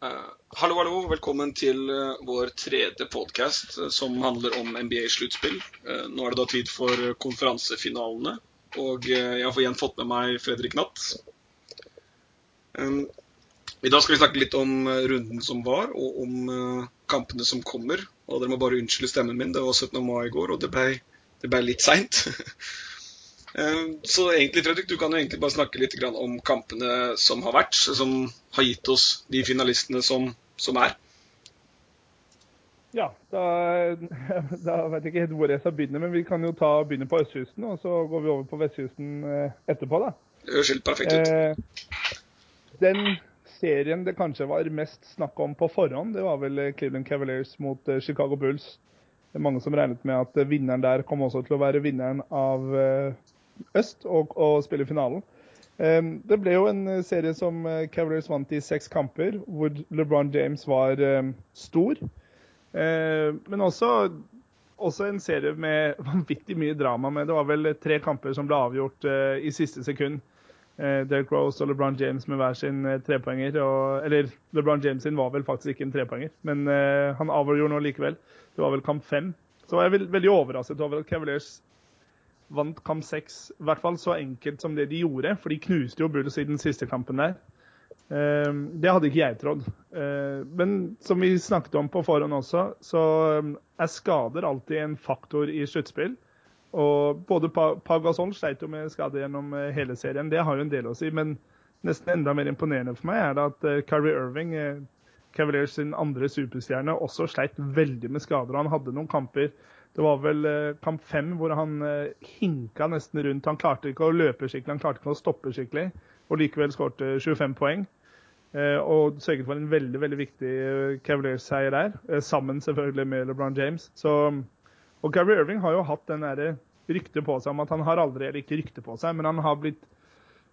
Uh, hallo, hallo. Velkommen til uh, vår tredje podkast uh, som handler om NBA-sluttspill. nå er det da tid for konferansefinalene, og jeg har igjen fått med meg Fredrik Natt. Um, I dag skal vi snakke litt om runden som var, og om kampene som kommer. Og dere må bare unnskylde stemmen min, det var 17. mai i går, og det ble, det ble litt seint. Ehm, så egentlig, Fredrik, du kan jo egentlig bare snakke litt om kampene som har vært, som har gitt oss de finalistene som, som er. Ja, da, da, vet jeg ikke helt hvor jeg skal begynne, men vi kan jo ta, begynne på østkysten, og så går vi over på vestkysten eh, etterpå, da. Det høres helt perfekt ut. Eh, den serien det kanskje var mest snakk om på forhånd, det var vel Cleveland Cavaliers mot eh, Chicago Bulls. Det er mange som regnet med at vinneren der kom også til å være vinneren av eh, øst og, og spille finalen. Um, det ble jo en eh, serie som eh, Cavaliers vant i seks kamper, hvor LeBron James var um, stor. Uh, men også, også, en serie med vanvittig mye drama. med Det var vel tre kamper som ble avgjort uh, i siste sekund. Derek Rose og LeBron James med hver sin trepoenger. Og, eller LeBron James sin var vel faktisk ikke en trepoenger, men han avgjorde nå likevel. Det var vel kamp fem. Så jeg er veldig overrasket over at Cavaliers vant kamp seks, i hvert fall så enkelt som det de gjorde. For de knuste jo Bulls i den siste kampen der. Ehm, det hadde ikke jeg trodd. Ehm, men som vi snakket om på forhånd også, så ehm, er skader alltid en faktor i sluttspill. Og både Pau Gasol sleit jo med skade gjennom eh, hele serien, det har jo en del å si. Men nesten enda mer imponerende for meg er det at eh, Kyrie Irving, eh, Cavaliers sin andre superstjerne, også sleit veldig med skader. Han hadde noen kamper det var vel eh, kamp fem hvor han eh, hinka nesten rundt. Han klarte ikke å løpe skikkelig, han klarte ikke å stoppe skikkelig. Og likevel skårte 25 poeng. Eh, og sørget for en veldig veldig viktig Cavaliers-seier der. Sammen selvfølgelig med LeBron James. Så, og Gary Irving har jo hatt den derre ryktet på seg om at han har aldri Eller ikke rykte på seg, men han har blitt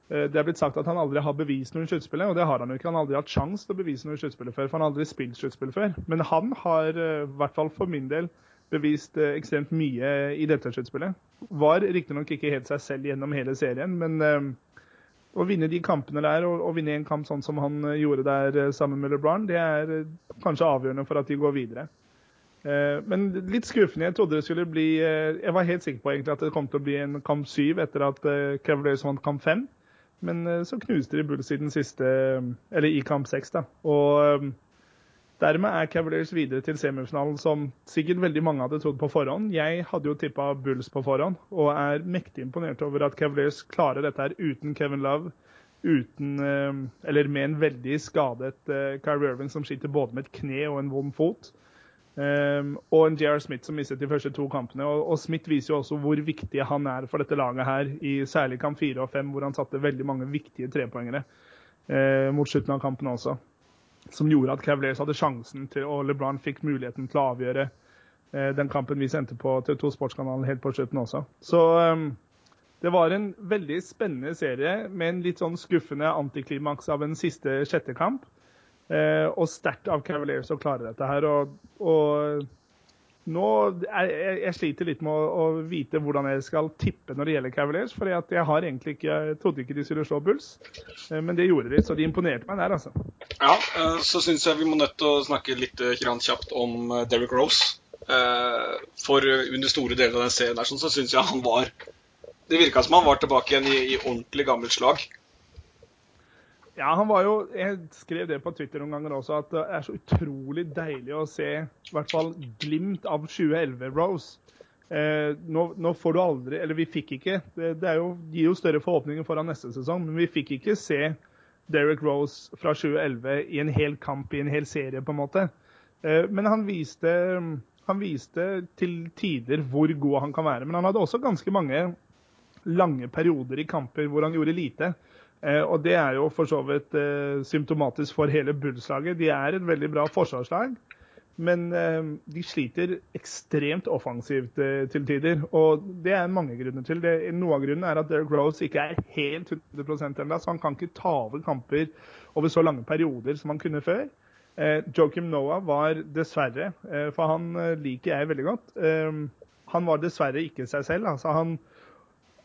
det er blitt sagt at han aldri har bevist noe i sluttspillet, og det har han jo ikke. Han har aldri hatt sjanse til å bevise noe i sluttspillet før, for han har aldri spilt sluttspill før. Men han har, i hvert fall for min del, bevist eh, ekstremt mye i dette sluttspillet. Var riktignok ikke helt seg selv gjennom hele serien, men eh, å vinne de kampene der og, vinne en kamp sånn som han eh, gjorde der sammen med LeBron, det er kanskje avgjørende for at de går videre. Men litt skuffende. Jeg trodde det skulle bli Jeg var helt sikker på egentlig at det kom til å bli en kamp syv etter at Cavaliers vant kamp fem. Men så knuste de Bulls i den siste Eller i kamp seks, da. Og Dermed er Cavaliers videre til semifinalen, som sikkert veldig mange hadde trodd på forhånd. Jeg hadde jo tippa Bulls på forhånd, og er mektig imponert over at Cavaliers klarer dette her uten Kevin Love. Uten, eh, eller med en veldig skadet uh, Kyrie Irving som sliter både med et kne og en vond fot. Um, og en JR Smith som mistet de første to kampene. Og, Smith viser jo også hvor viktig han er for dette laget her, i særlig kamp fire og fem, hvor han satte veldig mange viktige trepoengere uh, mot slutten av kampen også som gjorde at Cavaliers hadde sjansen til, og LeBron fikk muligheten til å avgjøre eh, den kampen vi sendte på TV2 Sportskanalen helt på slutten også. Så um, det var en veldig spennende serie med en litt sånn skuffende antiklimaks av en siste sjette kamp. Eh, og sterkt av Cavaliers å klare dette her. og, og nå, jeg, jeg, sliter litt med å, å, vite hvordan jeg skal tippe når det gjelder Cavaliers. For jeg har egentlig ikke, jeg trodde ikke de skulle slå Bulls, eh, men det gjorde de. Så de imponerte meg der, altså. Ja, eh, så syns jeg vi må nødt til å snakke litt eh, kjapt om Derrick Rose. For under store deler av den serien der, så syns jeg han var Det virka som han var tilbake igjen i, i ordentlig gammelt slag. Ja, han var jo Jeg skrev det på Twitter noen ganger også, at det er så utrolig deilig å se i hvert fall glimt av 2011 Rose. Eh, nå, nå, får du aldri Eller vi fikk ikke Det, det jo, gir jo større forhåpninger foran neste sesong, men vi fikk ikke se Derek Rose fra 2011 i en hel kamp, i en hel serie, på en måte. Eh, men han viste, han viste til tider hvor god han kan være. Men han hadde også ganske mange lange perioder i kamper hvor han gjorde lite. Eh, og det er jo for så vidt eh, symptomatisk for hele Bulls-laget. De er et veldig bra forsvarslag, men eh, de sliter ekstremt offensivt til tider. Og det er mange grunner til. det. Noe av grunnen er at Derek Rose ikke er helt 100 ennå, så han kan ikke ta over kamper over så lange perioder som han kunne før. Joakim Noah var dessverre, for han liker jeg veldig godt, han var dessverre ikke seg selv. altså han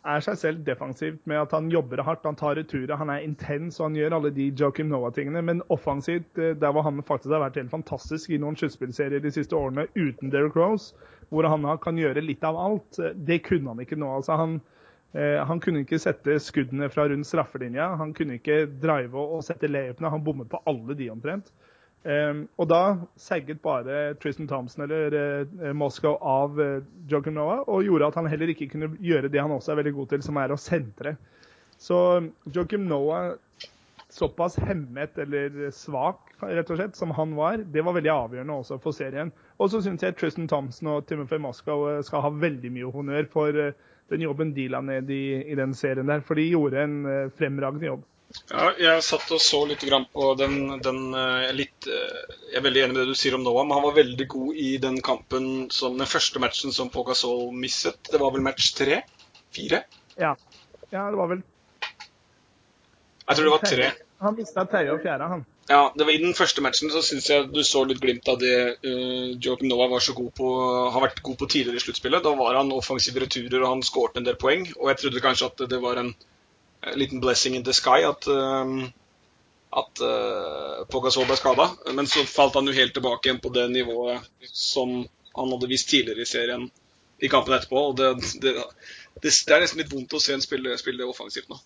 er seg selv defensivt med at han jobber hardt, han tar returer, han er intens og han gjør alle de Joakim Noah-tingene. Men offensivt, eh, der hvor han faktisk har vært helt fantastisk i noen sluttspillserier de siste årene uten Derrick Rose, hvor han kan gjøre litt av alt, eh, det kunne han ikke nå. Altså, han, eh, han kunne ikke sette skuddene fra rundt straffelinja. Han kunne ikke drive og sette layupene. Han bommet på alle de omtrent. Um, og da segget bare Tristan Thompson eller uh, Moscow av uh, Noah og gjorde at han heller ikke kunne gjøre det han også er veldig god til, som er å sentre. Så Joakim Noah, såpass hemmet eller svak rett og slett, som han var, det var veldig avgjørende også for serien. Og så syns jeg Tristan Thompson og Timothy Moscow skal ha veldig mye honnør for den jobben de la ned i, i, den serien der, for de gjorde en fremragende jobb. Ja, jeg satt og så litt på den, den eh, litt, eh, Jeg er veldig enig med det du sier om Noah, men han var veldig god i den kampen som den første matchen som Pogasol misset. Det var vel match tre? Fire? Ja. ja, det var vel Jeg tror det var tre. Han mista tredje og fjerde, han. Ja, det var I den første matchen så syns jeg du så litt glimt av det uh, Joakim Noah var så god på, har vært god på tidligere i sluttspillet. Da var han offensive returer og han skåret en del poeng. Og jeg trodde kanskje at det var en liten blessing in the sky at, uh, at uh, Pogasol ble skada. Men så falt han jo helt tilbake igjen på det nivået som han hadde vist tidligere i serien i kampen etterpå. og Det, det, det, det er nesten litt vondt å se en spille, spille offensivt nå.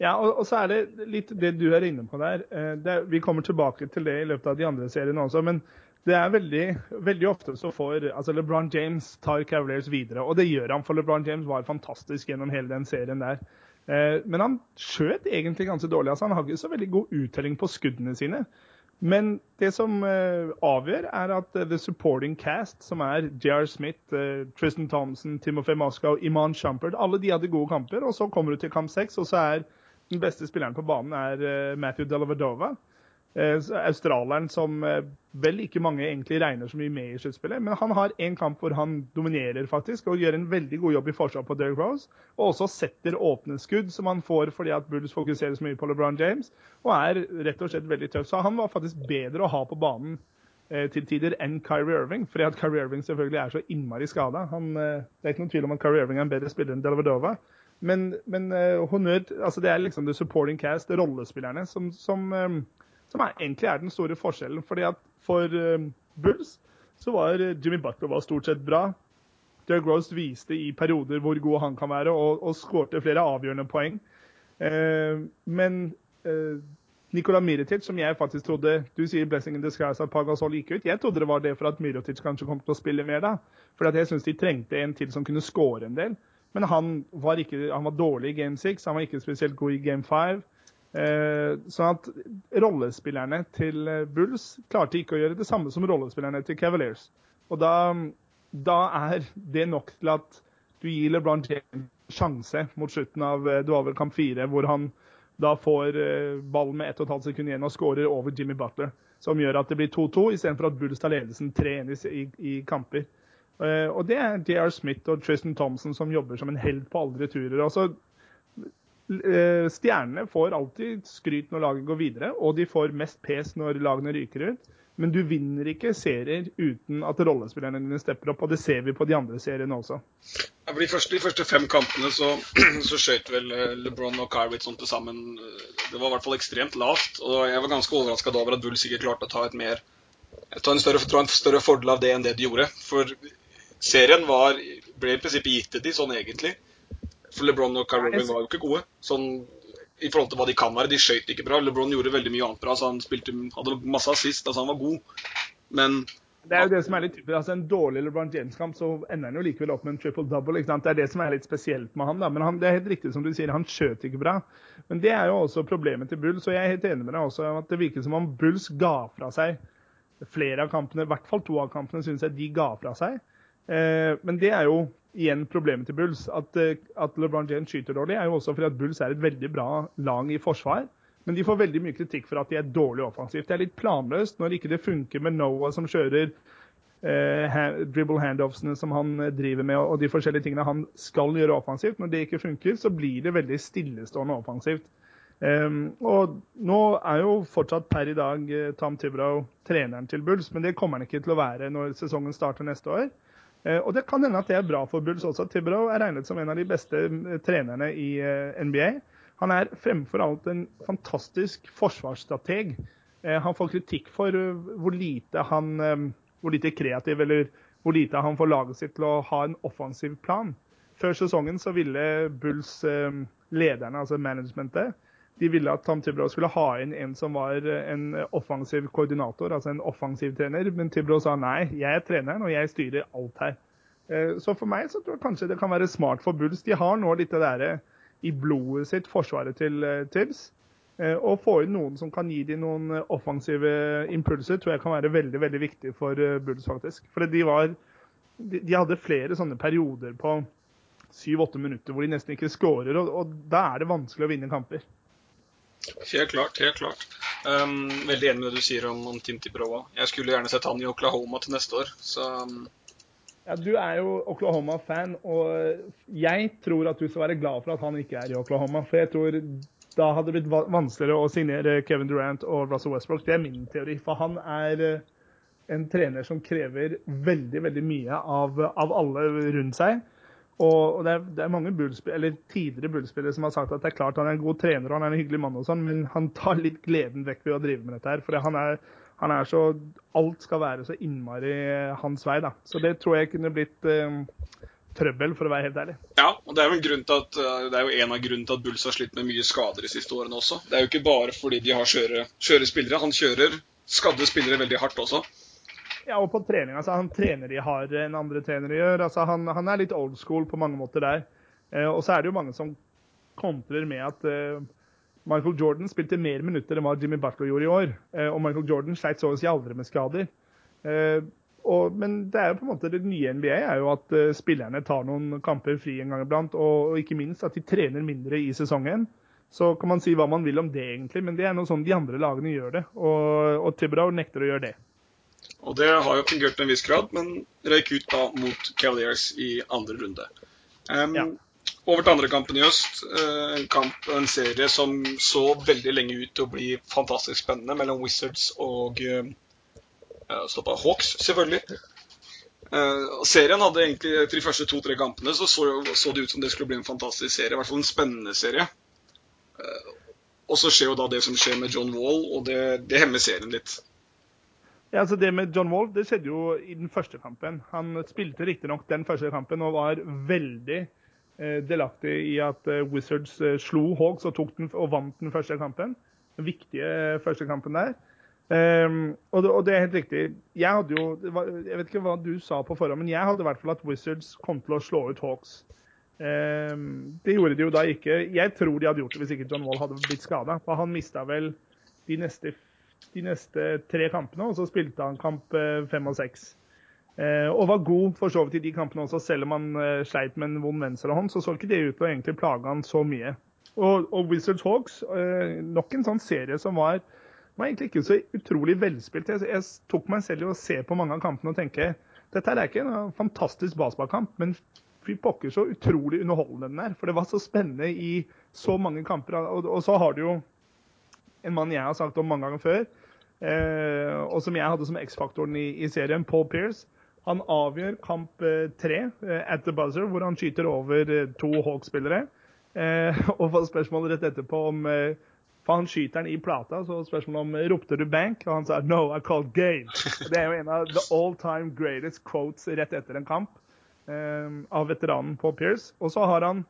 Ja, og, og, så er det litt det du er inne på der. Eh, det, vi kommer tilbake til det i løpet av de andre seriene også. men det er veldig, veldig ofte så får altså LeBron James tar Cavaliers videre. Og det gjør han, for LeBron James var fantastisk gjennom hele den serien der. Eh, men han skjøt egentlig ganske dårlig. altså Han har ikke så veldig god uttelling på skuddene sine. Men det som uh, avgjør, er at uh, the supporting cast, som er J.R. Smith, Tristan Thompson, Timofey Moskow, Iman Shumpert, alle de hadde gode kamper. Og så kommer du til kamp seks, og så er den beste spilleren på banen er Matthew Delavadova. Eh, australieren som eh, vel ikke mange egentlig regner så mye med i sluttspillet. Men han har en kamp hvor han dominerer faktisk, og gjør en veldig god jobb i forsvar på Derrick Rose. Og også setter åpne skudd, som han får fordi at Bulls fokuserer så mye på LeBron James. Og er rett og slett veldig tøff. Så han var faktisk bedre å ha på banen eh, til tider enn Kyrie Irving. Fordi at Kyrie Irving selvfølgelig er så innmari skada. Det er ikke noen tvil om at Kyrie Irving er en bedre spiller enn Delavadova. Men, men honnør altså Det er liksom the supporting cast, rollespillerne, som, som som er, egentlig er den store forskjellen. fordi at For uh, Bulls så var uh, Jimmy Butler var stort sett bra. Derek Rose viste i perioder hvor god han kan være, og, og skårte flere avgjørende poeng. Uh, men Nikola Mirotic, som jeg faktisk trodde Du sier 'blessing in disguise' at Pagasol gikk ut. Jeg trodde det var det for at Mirotic kanskje kom til å spille mer da. For jeg syns de trengte en til som kunne skåre en del. Men han var, ikke, han var dårlig i game 6, han var ikke spesielt god i game 5. Eh, sånn at rollespillerne til eh, Bulls klarte ikke å gjøre det samme som rollespillerne til Cavaliers. Og da, da er det nok til at du gir LeBron James sjanse mot slutten av eh, du har vel kamp fire, hvor han da får ballen med 1 12 sekunder igjen og skårer over Jimmy Butler. Som gjør at det blir 2-2, istedenfor at Bulls tar ledelsen 3-1 i, i, kamper. Og det er JR Smith og Tristan Thompson som jobber som en helt på alle returer. og Eh, stjernene får alltid skryt når laget går videre, og de får mest pes når lagene ryker ut. Men du vinner ikke serier uten at rollespillerne dine stepper opp, og det ser vi på de andre seriene også. Ja, de, første, de første fem kampene så, så skjøt vel eh, LeBron og Kyrie sånn til sammen Det var i hvert fall ekstremt lavt, og jeg var ganske overraska over at Bull sikkert klarte å ta mer ta en større, en større fordel av det enn det de gjorde. For serien var, ble i prinsippet gitt til de sånn egentlig. For LeBron og Kyrie var jo ikke gode. Sånn, I forhold til hva de kan være. De skøyt ikke bra. LeBron gjorde veldig mye annet bra. så Han spilte, hadde masse assist. altså Han var god. Men det er jo det som er litt typisk. altså En dårlig LeBron James-kamp, så ender han jo likevel opp med en triple-double. ikke sant? Det er det som er litt spesielt med han. da, Men han, det er helt riktig som du sier, han skjøt ikke bra. Men det er jo også problemet til Bulls. Og jeg er helt enig med deg også at det virker som om Bulls ga fra seg flere av kampene. I hvert fall to av kampene syns jeg de ga fra seg. Eh, men det er jo igjen problemet til Bulls. At, eh, at LeBron James skyter dårlig, er jo også fordi at Bulls er et veldig bra lag i forsvar. Men de får veldig mye kritikk for at de er dårlig offensivt. Det er litt planløst når ikke det funker med Noah som kjører eh, dribble handoffsene som han eh, driver med, og de forskjellige tingene han skal gjøre offensivt. Når det ikke funker, så blir det veldig stillestående offensivt. Um, og nå er jo fortsatt per i dag Tom Tibrow treneren til Bulls, men det kommer han ikke til å være når sesongen starter neste år. Og det kan hende at det er bra for Bulls også. Thibodeau er regnet som en av de beste trenerne i NBA. Han er fremfor alt en fantastisk forsvarsstrateg. Han får kritikk for hvor lite, han, hvor lite kreativ eller hvor lite han får laget sitt til å ha en offensiv plan. Før sesongen så ville Bulls lederne, altså managementet, de ville at Tom Tibro skulle ha inn en som var en offensiv koordinator, altså en offensiv trener. Men Tibro sa nei, jeg er treneren og jeg styrer alt her. Eh, så for meg så tror jeg kanskje det kan være smart for Bulls. De har nå litt det derre i blodet sitt, forsvaret til Tibbs. Eh, å få inn noen som kan gi dem noen offensive impulser, tror jeg kan være veldig veldig viktig for Bulls, faktisk. For de, var, de hadde flere sånne perioder på syv-åtte minutter hvor de nesten ikke skårer, og, og da er det vanskelig å vinne kamper. Helt klart. helt klart. Um, veldig enig med det du sier om, om Tim Tiproa. Jeg skulle gjerne sett han i Oklahoma til neste år. så... Um... Ja, Du er jo Oklahoma-fan, og jeg tror at du skal være glad for at han ikke er i Oklahoma. For jeg tror da hadde det blitt vanskeligere å signere Kevin Durant og Russell Westbrook. Det er min teori. For han er eh, en trener som krever veldig, veldig mye av, av alle rundt seg. Og det er, det er mange tidligere bullspillere som har sagt at det er klart han er en god trener og han er en hyggelig mann, og sånn, men han tar litt gleden vekk ved å drive med dette. her, for han er, han er så, Alt skal være så innmari hans vei. da. Så det tror jeg kunne blitt eh, trøbbel, for å være helt ærlig. Ja, og det er jo en, grunn til at, eh, det er jo en av grunnene til at Bulls har slitt med mye skader de siste årene også. Det er jo ikke bare fordi de har skjøre spillere. Han kjører skadde spillere veldig hardt også. Ja, og på trening. altså Han trener de hardere enn andre trenere gjør. altså Han, han er litt old school på mange måter der. Eh, og så er det jo mange som kontrer med at eh, Michael Jordan spilte mer minutter enn hva Jimmy Butler gjorde i år. Eh, og Michael Jordan sleit så å si aldri med skader. Eh, og, men det er jo på en måte det nye NBA er jo at uh, spillerne tar noen kamper fri en gang iblant. Og, og, ikke minst at de trener mindre i sesongen. Så kan man si hva man vil om det, egentlig, men det er noe sånn de andre lagene gjør det. Og, og Thibodeau nekter å gjøre det. Og det har jo fungert til en viss grad, men røyk ut da mot Cavaliers i andre runde. Um, ja. Over til andre kampen i øst. Uh, en kamp, en serie som så veldig lenge ut til å bli fantastisk spennende mellom Wizards og uh, stoppa Hawks, selvfølgelig. Uh, serien hadde egentlig Etter de første to-tre kampene så, så, så, det ut som det skulle bli en fantastisk serie. I hvert fall en spennende serie. Uh, og så skjer jo da det som skjer med John Wall, og det, det hemmer serien litt. Ja, altså Det med John Wall det skjedde jo i den første kampen. Han spilte riktignok den første kampen og var veldig eh, delaktig i at eh, Wizards eh, slo Hawks og, tok den, og vant den første kampen. Den viktige eh, første kampen der. Um, og, det, og, det, er helt riktig. Jeg hadde jo, jeg vet ikke hva du sa på forhånd, men jeg hadde i hvert fall at Wizards kom til å slå ut Hawks. Um, det gjorde de jo da ikke. Jeg tror de hadde gjort det hvis ikke John Wall hadde blitt skada. Han mista vel de neste de neste tre kampene, og så spilte han kamp eh, fem og seks. Eh, og var god for så vidt i de kampene også, selv om han eh, sleit med en vond venstrehånd. Så så ikke det ut til å egentlig plage han så mye. Og, og Wizards Hawks, nok en sånn serie som var, var egentlig ikke så utrolig velspilt. Jeg, jeg tok meg selv i å se på mange av kampene og tenke dette er ikke en fantastisk basketballkamp, men fy pokker så utrolig underholdende den er. For det var så spennende i så mange kamper. Og, og så har du jo en mann jeg har sagt om mange ganger før, eh, og som jeg hadde som X-faktoren i, i, serien, Paul Pierce. Han avgjør kamp eh, tre eh, at the buzzer, hvor han skyter over eh, to Hawk-spillere. Eh, og får spørsmål rett etterpå om eh, For han skyter den i plata, så spørsmålet om ropte du bank? Og han sa no, I called game. Det er jo en av the all time greatest quotes rett etter en kamp av veteranen Paul Pierce. Og så har han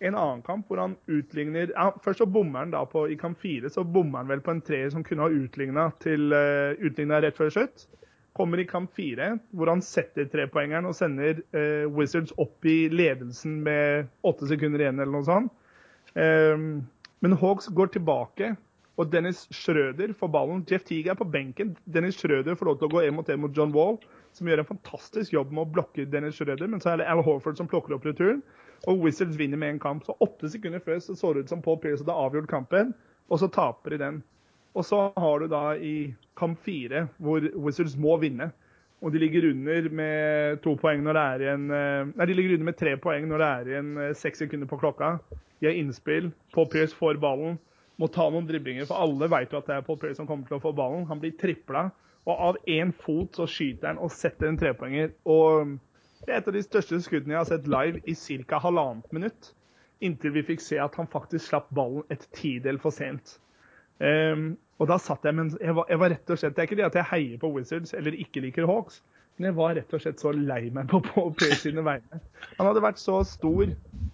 en annen kamp hvor han utligner ja, Først så bommer han da på i kamp fire så bommer han vel på en treer som kunne ha utligna til uh, rett før slutt. Kommer i kamp fire, hvor han setter trepoengeren og sender uh, Wizards opp i ledelsen med åtte sekunder igjen, eller noe sånt. Um, men Hawks går tilbake, og Dennis Schrøder får ballen. Jeff Teague er på benken. Dennis Schrøder får lov til å gå én mot én mot John Wall, som gjør en fantastisk jobb med å blokke Dennis Schrøder. Men så er det Al Horford som plukker opp returen. Og Wizards vinner med en kamp. Så åtte sekunder før så, så det ut som Paul Pierce hadde avgjort kampen, og så taper de den. Og så har du da i kamp fire, hvor Wizards må vinne. Og de ligger under med to poeng når det er igjen eh, Nei, de ligger under med tre poeng når det er igjen eh, seks sekunder på klokka. De har innspill. Paul Pierce får ballen. Må ta noen driblinger, for alle vet jo at det er Paul Pierce som kommer til å få ballen. Han blir tripla, og av én fot så skyter han og setter en trepoenger. Og Det er et av de største skuddene jeg har sett live i ca. halvannet minutt. Inntil vi fikk se at han faktisk slapp ballen et tidel for sent. Um, og da satt jeg, men jeg var, jeg var, rett og slett, Det er ikke det at jeg heier på Wizards eller ikke liker Hawks, men jeg var rett og slett så lei meg på Paul Pierce sine vegne. Han hadde vært så stor.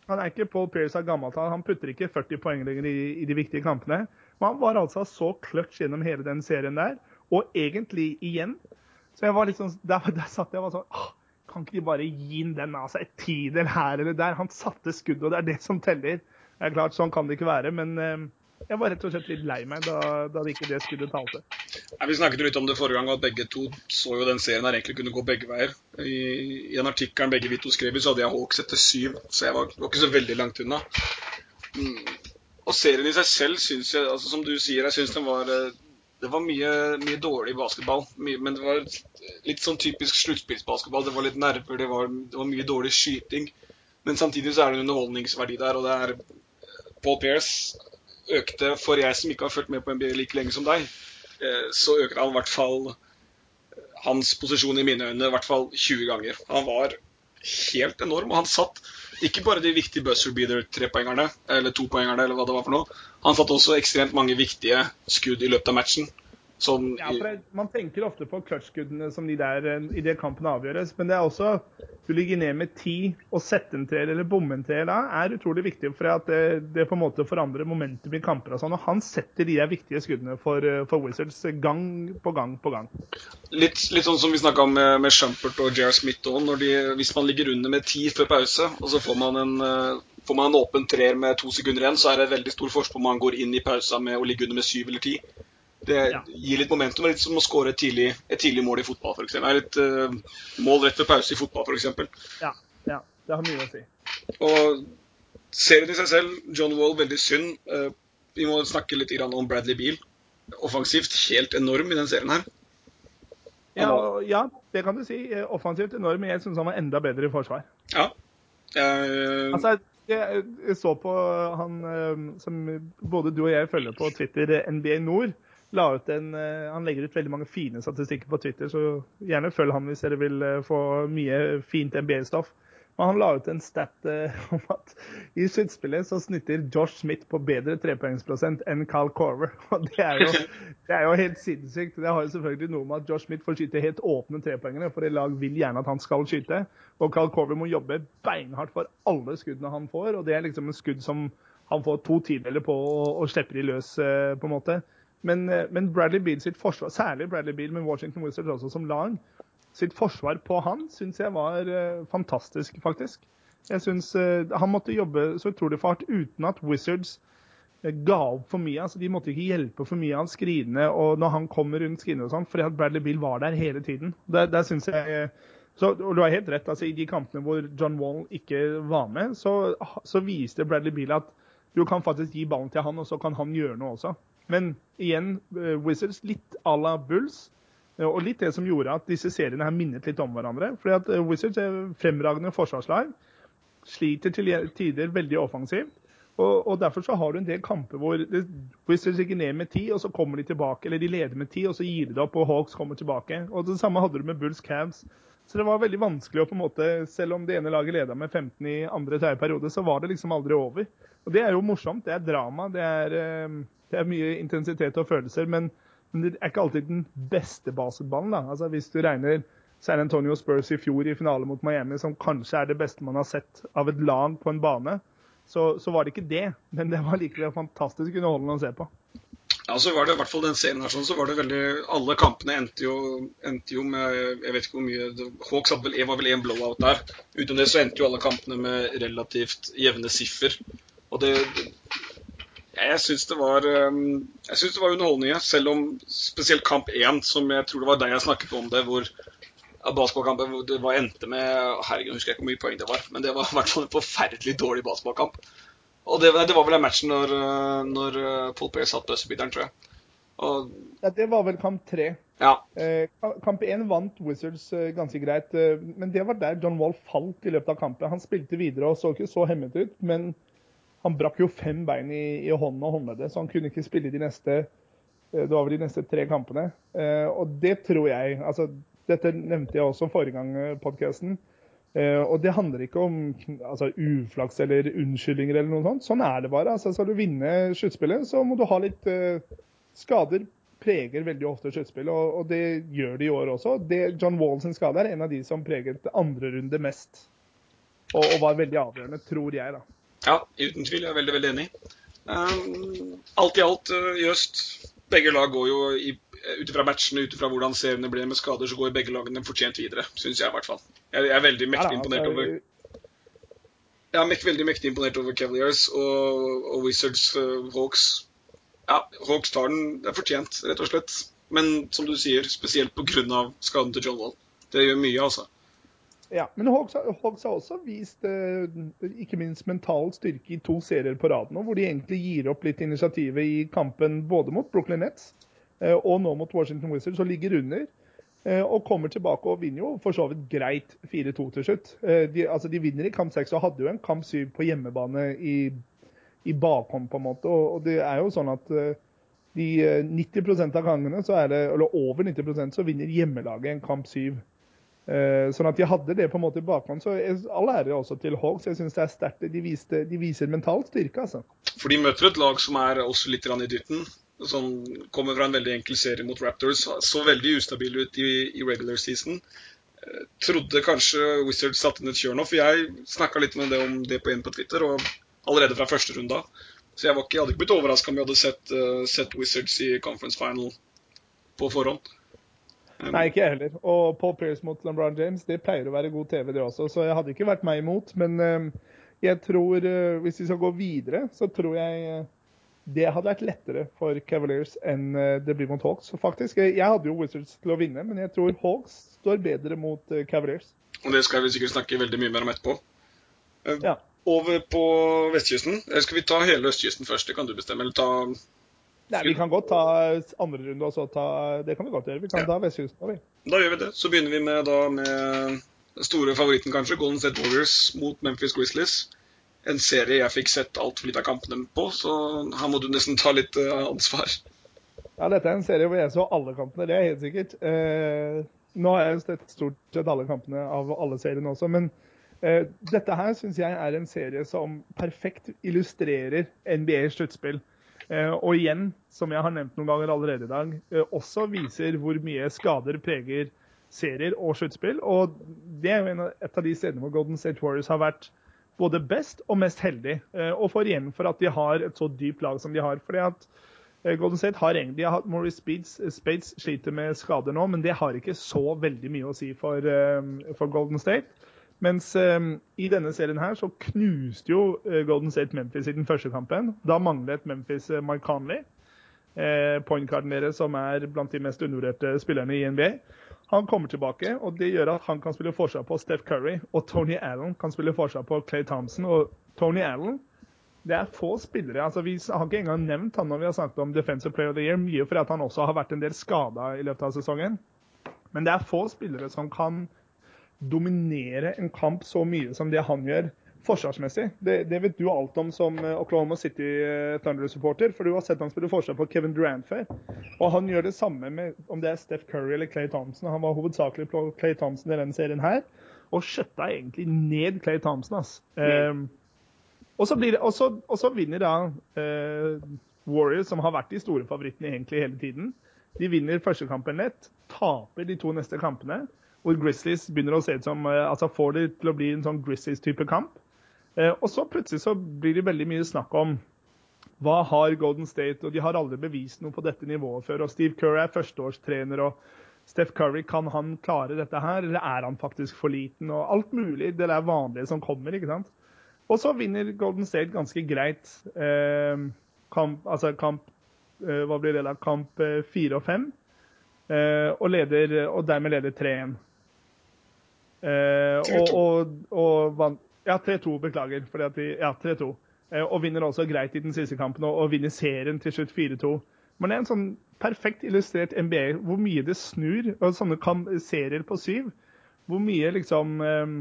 Han er ikke Paul Pierce av gammelt av. Han putter ikke 40 poeng lenger i, i, de viktige kampene. Men han var altså så clutch gjennom hele den serien der, og egentlig igjen. Så jeg var liksom, der, der satt jeg og var sånn Kan ikke de bare gi den altså, et tidel her eller der? Han satte skuddet, og det er det som teller. Det er klart, Sånn kan det ikke være, men uh, jeg var rett og slett litt lei meg da, da det ikke det skuddet talte. Ja, vi snakket litt om det forrige gang, og at begge to så jo den serien her egentlig kunne gå begge veier. I, i en artikkel begge vi to skrev i, så hadde jeg Hawks etter syv, så jeg var, var, ikke så veldig langt unna. Mm. Og serien i seg selv syns jeg, altså som du sier, jeg syns den var eh, det var mye, mye dårlig basketball, mye, men det var litt sånn typisk sluttspillsbasketball. Det var litt nerver, det var, det var, mye dårlig skyting. Men samtidig så er det en underholdningsverdi der, og det er Paul Pierce økte, for jeg som ikke har fulgt med på NBA like lenge som deg, eh, så økte han i hvert fall hans posisjon i mine øyne i hvert fall 20 ganger. Han var helt enorm, og han satt ikke bare de viktige buzzer beater-trepoengerne, eller topoengerne, eller hva det var for noe. Han satte også ekstremt mange viktige skudd i løpet av matchen. Som ja, for jeg, Man tenker ofte på clutch-skuddene som de der eh, i det kampen avgjøres, men det er også du ligger ned med ti og setter en treer eller bommer en treer da, er utrolig viktig. For at det, det, på en måte forandrer momentum i kamper. og sånn, og Han setter de der viktige skuddene for, eh, for Wizards gang på gang på gang. Litt, litt sånn som vi snakka om med, med Shumpert og J.R. Smith òg. Hvis man ligger under med ti før pause, og så får man en eh, Får man en åpen treer med to sekunder igjen, så er det veldig stor forskjell på om man går inn i pausa med å ligge under med syv eller ti. Det ja. gir litt momentum. Litt som å skåre et et tidlig mål i fotball, f.eks. Et uh, mål rett ved pause i fotball, f.eks. Ja, ja, det har mye å si. Og serien i seg selv, John Wall, veldig synd. Uh, vi må snakke litt om Bradley Beal. Offensivt helt enorm i den serien her. Ja, ja, det kan du si. Eh, offensivt enorm, men jeg syns han var enda bedre i forsvar. Ja. Uh, altså, jeg, jeg, så på han som både du og jeg følger på Twitter, NBA Nord en, eh, han legger ut veldig mange fine statistikker på Twitter, så gjerne følg han hvis dere vil eh, få mye fint NBA-stoff. Men han la ut en stat eh, om at i sluttspillet så snitter Josh Smith på bedre trepoengsprosent enn Carl Corver. Og det er, jo, det er jo helt sinnssykt. Det har jo selvfølgelig noe med at Josh Smith får skyte helt åpne trepoengere, for det lag vil gjerne at han skal skyte. Og Carl Corver må jobbe beinhardt for alle skuddene han får, og det er liksom en skudd som han får to tideler på og, slipper de løs, på en måte. Men, eh, men, Bradley Beal sitt forsvar, særlig Bradley Beal, men Washington Wizards også som lag, sitt forsvar på han syns jeg var uh, fantastisk, faktisk. Jeg syns uh, han måtte jobbe så utrolig fart uten at Wizards uh, ga opp for mye. altså De måtte ikke hjelpe for mye av skrinene og når han kommer rundt skrinene og sånn, fordi at Bradley Bill var der hele tiden. Der, der synes jeg så, og du har helt rett. altså I de kampene hvor John Wall ikke var med, så, så viste Bradley Bill at du kan faktisk gi ballen til han, og så kan han gjøre noe også. Men igjen, eh, Wizards litt à la Bulls. Eh, og litt det som gjorde at disse seriene her minnet litt om hverandre. fordi at eh, Wizards er fremragende forsvarslag. Sliter til tider veldig offensivt. Og, og, Derfor så har du en del kamper hvor Wizards ligger ned med ti, og så kommer de tilbake. Eller de leder med ti, og så gir de det opp, og Hawks kommer tilbake. Og Det samme hadde du med Bulls Cavs. Så det var veldig vanskelig å på en måte, Selv om det ene laget leda med 15 i andre tredje periode, så var det liksom aldri over. Og Det er jo morsomt. Det er drama. Det er det er mye intensitet og følelser, men, men, det er ikke alltid den beste basketballen. da. Altså Hvis du regner San Antonio Spurs i fjor i finale mot Miami, som kanskje er det beste man har sett av et lag på en bane, så, så var det ikke det. Men det var likevel fantastisk underholdende å se på. Ja, så var det i hvert fall den serien her sånn, så var det veldig Alle kampene endte jo, endte jo med Jeg vet ikke hvor mye Hawks var vel én blowout der. Utenom det så endte jo alle kampene med relativt jevne siffer. Og det, jeg syns det, det, var underholdende, selv om spesielt kamp én, som jeg tror det var deg jeg snakket om det, hvor basketballkampen hvor det var endte med Herregud, husker jeg ikke hvor mye poeng det var, men det var i hvert fall en forferdelig dårlig basketballkamp. Og det, det var vel en matchen når, uh, når uh, Paul Pierce satt buzzerbiteren, tror jeg. Og... Ja, det var vel kamp tre. Ja. Eh, kamp én vant Wizards eh, ganske greit, eh, men det var der John Wall falt i løpet av kampen. Han spilte videre og så ikke så hemmet ut, men han brakk jo fem bein i, i hånden og håndleddet, så han kunne ikke spille de neste eh, det var vel de neste tre kampene. Eh, og det tror jeg altså Dette nevnte jeg også forrige gang, eh, podkasten. Og det handler ikke om altså, uflaks eller unnskyldninger eller noe sånt. Sånn er det bare. Altså, skal du vinne sluttspillet, så må du ha litt Skader preger veldig ofte sluttspillet, og, det gjør de i år også. Det, John Wall sin skade er en av de som preget andre runde mest. Og, og, var veldig avgjørende, tror jeg, da. Ja, uten tvil. Jeg er veldig, veldig enig. Um, alt i alt uh, i øst Begge lag går jo ut ifra matchene, ut ifra hvordan seriene ble med skader, så går begge lagene fortjent videre. Syns jeg, i hvert fall. Jeg, er veldig mektig imponert altså, over Jeg er veldig mektig imponert over Cavaliers og, og Wizards uh, Hawks. Ja, Hawks tar den. Det er fortjent, rett og slett. Men som du sier, spesielt pga. skaden til John Wall. Det gjør mye, altså. Ja, men Hawks, har også vist eh, ikke minst mental styrke i to serier på rad nå, hvor de egentlig gir opp litt initiativet i kampen både mot Brooklyn Nets eh, og nå mot Washington Wizards, og ligger under. Eh, og kommer tilbake og vinner jo for så vidt greit 4-2 til slutt. De, altså, de vinner i kamp 6 og hadde jo en kamp 7 på hjemmebane i, i bakhånd, på en måte. Og, det er jo sånn at de 90 eh, av gangene, så er det, eller over 90% så vinner hjemmelaget en kamp 7. Eh, sånn at de hadde det på en måte i bakhånd. Så all ære også til Hawks. Jeg syns det er sterkt. De, de viser mental styrke, altså. For de møter et lag som er også litt i dytten. Som kommer fra en veldig enkel serie mot Raptors. Så veldig ustabil ut i, i regular season. Jeg eh, trodde kanskje Wizards satte nå, for jeg snakka litt med det om det på en på Twitter, og allerede fra første runde. Så jeg, ikke, jeg hadde ikke blitt overraska om vi hadde sett, uh, sett Wizards i conference final på forhånd. Nei, ikke jeg heller. Og Paul Pierce mot LeBron James, det pleier å være god TV, det også. Så jeg hadde ikke vært meg imot. Men uh, jeg tror, uh, hvis vi skal gå videre, så tror jeg uh, det hadde vært lettere for Cavaliers enn det blir mot Hawks. faktisk. Jeg hadde jo Wizards til å vinne, men jeg tror Hawks står bedre mot Cavaliers. Og det skal vi sikkert snakke veldig mye mer om etterpå. Ja. Over på vestkysten. Eller skal vi ta hele østkysten først? Det kan du bestemme. Eller ta Nei, Vi kan godt ta andre runde og så ta Det kan vi godt gjøre. Vi kan ja. ta vestkysten. Da gjør vi det. Så begynner vi med, da, med den store favoritten, kanskje. Golden State Warriors mot Memphis Grizzlies. En serie jeg fikk sett altfor litt av kampene på, så her må du nesten ta litt uh, ansvar. Ja, dette er en serie hvor jeg så alle kampene, det er helt sikkert. Eh, nå har jeg sett stort sett alle kampene av alle seriene også, men eh, dette her syns jeg er en serie som perfekt illustrerer NBAs sluttspill. Eh, og igjen, som jeg har nevnt noen ganger allerede i dag, eh, også viser hvor mye skader preger serier og sluttspill. Og det er jo et av de stedene hvor Golden State Warriors har vært både best og mest heldig. Eh, og får igjen for at de har et så dypt lag som de har. fordi at Golden State har egentlig hatt Maurice Spades, Spades sliter med skader nå, men det har ikke så veldig mye å si for, for Golden State. Mens um, i denne serien her så knuste jo uh, Golden State Memphis i den første kampen. Da manglet Memphis uh, Mike Conley, pointcarden deres, som er blant de mest undervurderte spillerne i NBA. Han kommer tilbake, og det gjør at han kan spille forsvar på Steph Curry. Og Tony Allen kan spille forsvar på Clay Thompson. Og Tony Allen det er få spillere altså Vi har ikke engang nevnt han når vi har snakket om Defensive Player of the Year, mye fordi han også har vært en del skada i løpet av sesongen. Men det er få spillere som kan dominere en kamp så mye som det han gjør forsvarsmessig. Det, det vet du alt om som eh, Oklahoma City eh, Thunder-supporter, for du har sett han spille forsvar på Kevin Durant før. Og han gjør det samme med om det er Steph Curry eller Clay Thompson. Han var hovedsakelig på Clay Thompson i denne serien her, og skjøtta egentlig ned Clay Thompson. ass. Mm. Um, og, så det, og, så, og, så vinner da uh, Warriors, som har vært de store favorittene egentlig hele tiden. De vinner første kampen lett, taper de to neste kampene hvor Grizzlies begynner å se ut som eh, altså får det til å bli en sånn Grizzlies-type kamp. Eh, og så plutselig så blir det veldig mye snakk om hva har Golden State Og de har aldri bevist noe på dette nivået før. og Steve Curry er førsteårstrener. og Steph Curry, kan han klare dette her, eller er han faktisk for liten? og Alt mulig. Det er vanlige som kommer. ikke sant? Og så vinner Golden State ganske greit eh, kamp, altså kamp eh, Hva blir det da? Kamp eh, fire og fem. Eh, og, leder, og dermed leder 3-1. Eh, og, og, og vant Ja, 3-2, beklager. De, ja, 3-2. Eh, og vinner også greit i den siste kampen, og, og vinner serien til slutt 4-2. Men det er en sånn perfekt illustrert NBA, hvor mye det snur. og Sånne kan, serier på syv. Hvor mye liksom eh,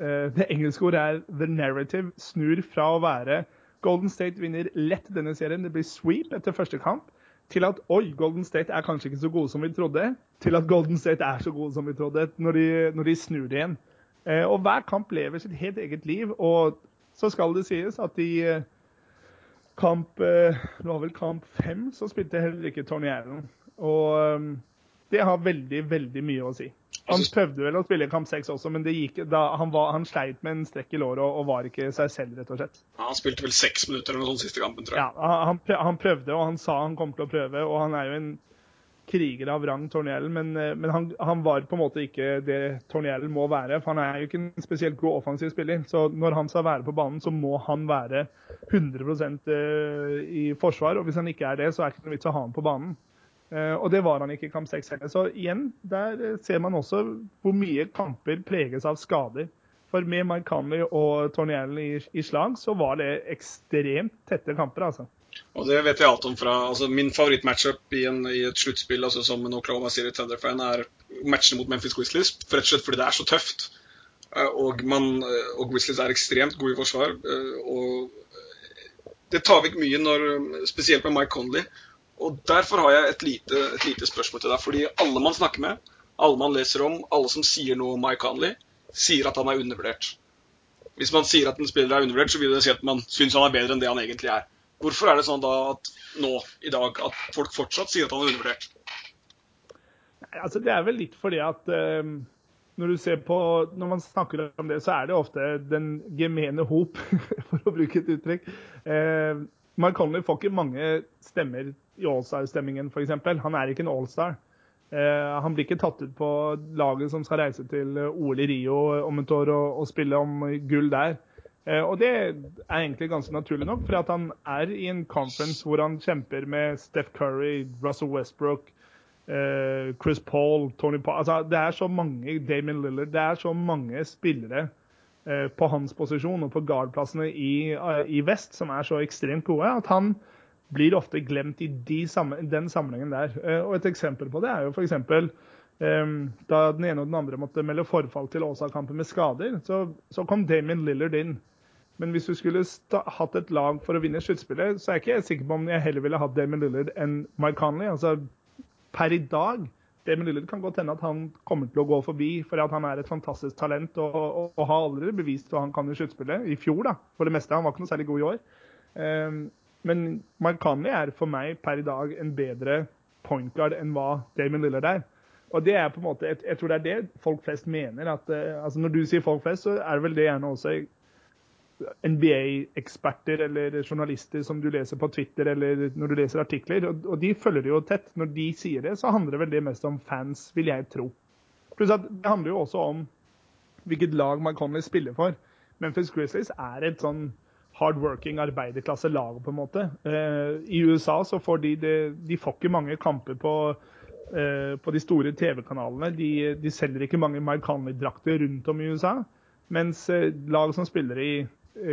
eh, Det engelske ordet er 'the narrative' snur fra å være Golden State vinner lett denne serien. Det blir sweep etter første kamp til at oi, Golden State er kanskje ikke så gode som vi trodde, til at Golden State er så gode som vi trodde, når de, når de snur det igjen. Eh, og hver kamp lever sitt helt eget liv. Og så skal det sies at i eh, kamp eh, Det var vel kamp fem, så spilte heller ikke Tony Allen. Og det har veldig, veldig mye å si. Han altså- prøvde vel å spille i kamp seks også, men gikk, da, han, var, han, sleit med en strekk i låret og, og, var ikke seg selv, rett og slett. Ja, han spilte vel seks minutter eller noe sånt siste kampen, tror jeg. Ja, han, han, prøvde, og han sa han kom til å prøve. Og han er jo en kriger av rang, Torniell, men, eh, men han, han, var på en måte ikke det Torniell må være. For han er jo ikke en spesielt god offensiv spiller. Så når han skal være på banen, så må han være 100 eh, i forsvar. Og hvis han ikke er det, så er det ikke noe vits å ha ham på banen. Eh, og det var han ikke i kamp 6 heller. Så igjen, der ser man også hvor mye kamper preges av skader. For med Mike Conley og Tony Allen i, slag, så var det ekstremt tette kamper, altså. Og det vet jeg alt om fra altså Min favorittmatchup i, i et sluttspill altså som en Oklahoma City Thunder-fan er matchene mot Memphis Grizzlies, rett og slett fordi det er så tøft. Eh, og, man, eh, og Grizzlies er ekstremt gode i forsvar. Eh, og det tar vekk mye, når, spesielt med Mike Conley. Og Derfor har jeg et lite, et lite spørsmål til deg. Fordi alle man snakker med, alle man leser om, alle som sier noe om Mike Conley, sier at han er undervurdert. Hvis man sier at en spiller er undervurdert, så vil det si at man syns han er bedre enn det han egentlig er. Hvorfor er det sånn da at nå i dag at folk fortsatt sier at han er undervurdert? Nei, altså Det er vel litt fordi at uh, når du ser på, når man snakker om det, så er det ofte den gemene hop, for å bruke et uttrykk. Uh, Mark Conley får ikke mange stemmer i Allstar-stemmingen, f.eks. Han er ikke en allstar. Uh, han blir ikke tatt ut på laget som skal reise til OL i Rio om et år og, og spille om gull der. Eh, og det er egentlig ganske naturlig nok, for at han er i en conference hvor han kjemper med Steph Curry, Russell Westbrook, eh, Chris Paul, Tony Paul altså, Det er så mange Damon Lillard, det er så mange spillere eh, på hans posisjon og på guardplassene i, i, vest som er så ekstremt gode at han blir ofte glemt i de, den sammenhengen der. Og et eksempel på det er jo f.eks. Da den ene og den andre måtte melde forfall til Åsa-kampen med skader, så, så, kom Damien Lillard inn. Men hvis du skulle hatt et lag for å vinne sluttspillet, så er jeg ikke sikker på om jeg heller ville hatt Damien Lillard enn Mike Conley. Altså, per i dag Damien Lillard kan godt hende at han kommer til å gå forbi, for at han er et fantastisk talent og, og, og har allerede bevist hva han kan i sluttspillet. I fjor, da, for det meste. Han var ikke noe særlig god i år. Um, men Conley er for meg per i dag en bedre point guard enn hva Damon Lillard er. Og det er på en måte, jeg, jeg tror det er det folk flest mener. at uh, altså Når du sier folk flest, så er det vel det gjerne også NBA-eksperter eller journalister som du leser på Twitter eller når du leser artikler. Og, de følger det jo tett. Når de sier det, så handler det vel det mest om fans, vil jeg tro. Pluss at det handler jo også om hvilket lag McConnell spiller for. Memphis Grizzlies er et sånn hardworking arbeiderklasse-lag, på en måte. Uh, I USA så får de, de, de får ikke mange kamper på Eh, på de store TV-kanalene. De, de, selger ikke mange Mike Conley-drakter rundt om i USA. Mens eh, lag som spiller i eh,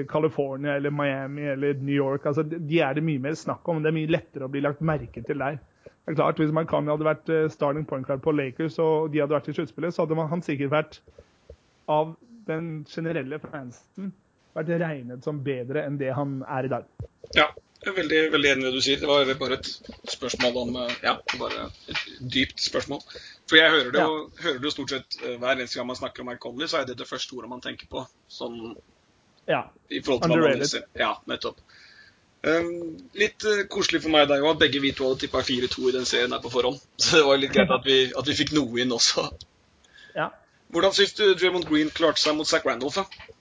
California eller Miami eller New York, altså, de er det mye mer snakk om. Det er mye lettere å bli lagt merke til der. Det er klart, Hvis Mike hadde vært starting point guard på Lakers og de hadde vært i sluttspillet, så hadde han sikkert vært av den generelle fansen vært regnet som bedre enn det han er i dag. Ja, jeg er veldig, veldig enig i det du sier. Det var bare et spørsmål om eh, Ja, bare et dypt spørsmål. For jeg hører det jo, ja. hører det jo stort sett eh, hver eneste gang man snakker om Mike Conley, så er det det første ordet man tenker på. Sånn ja. i forhold til hva man. Ja, nettopp. Um, litt uh, koselig for meg deg òg. Begge vi to hadde tippa 4-2 i den serien her på forhånd. Så det var litt greit at vi, at vi fikk noe inn også. Ja. Hvordan syns du Draymond Green klarte seg mot Zack Randolph? Da?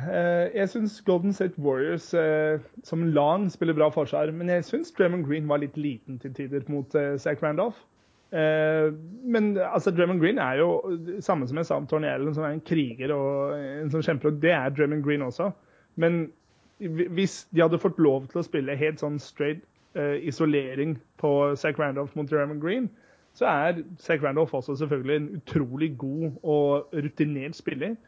Uh, jeg syns Golden State Warriors uh, som LAN spiller bra forsvar, men jeg syns Draymond Green var litt liten til tider mot Zach Randolph. Men altså, Drummond Green er jo samme som jeg sa om Tony Allen, som er en kriger og en som kjemper, og det er Drummond Green også. Men hvis de hadde fått lov til å spille helt sånn straight uh, isolering på Zach Randolph mot Drummond Green, så er Zach Randolph også selvfølgelig en utrolig god og rutinert spiller.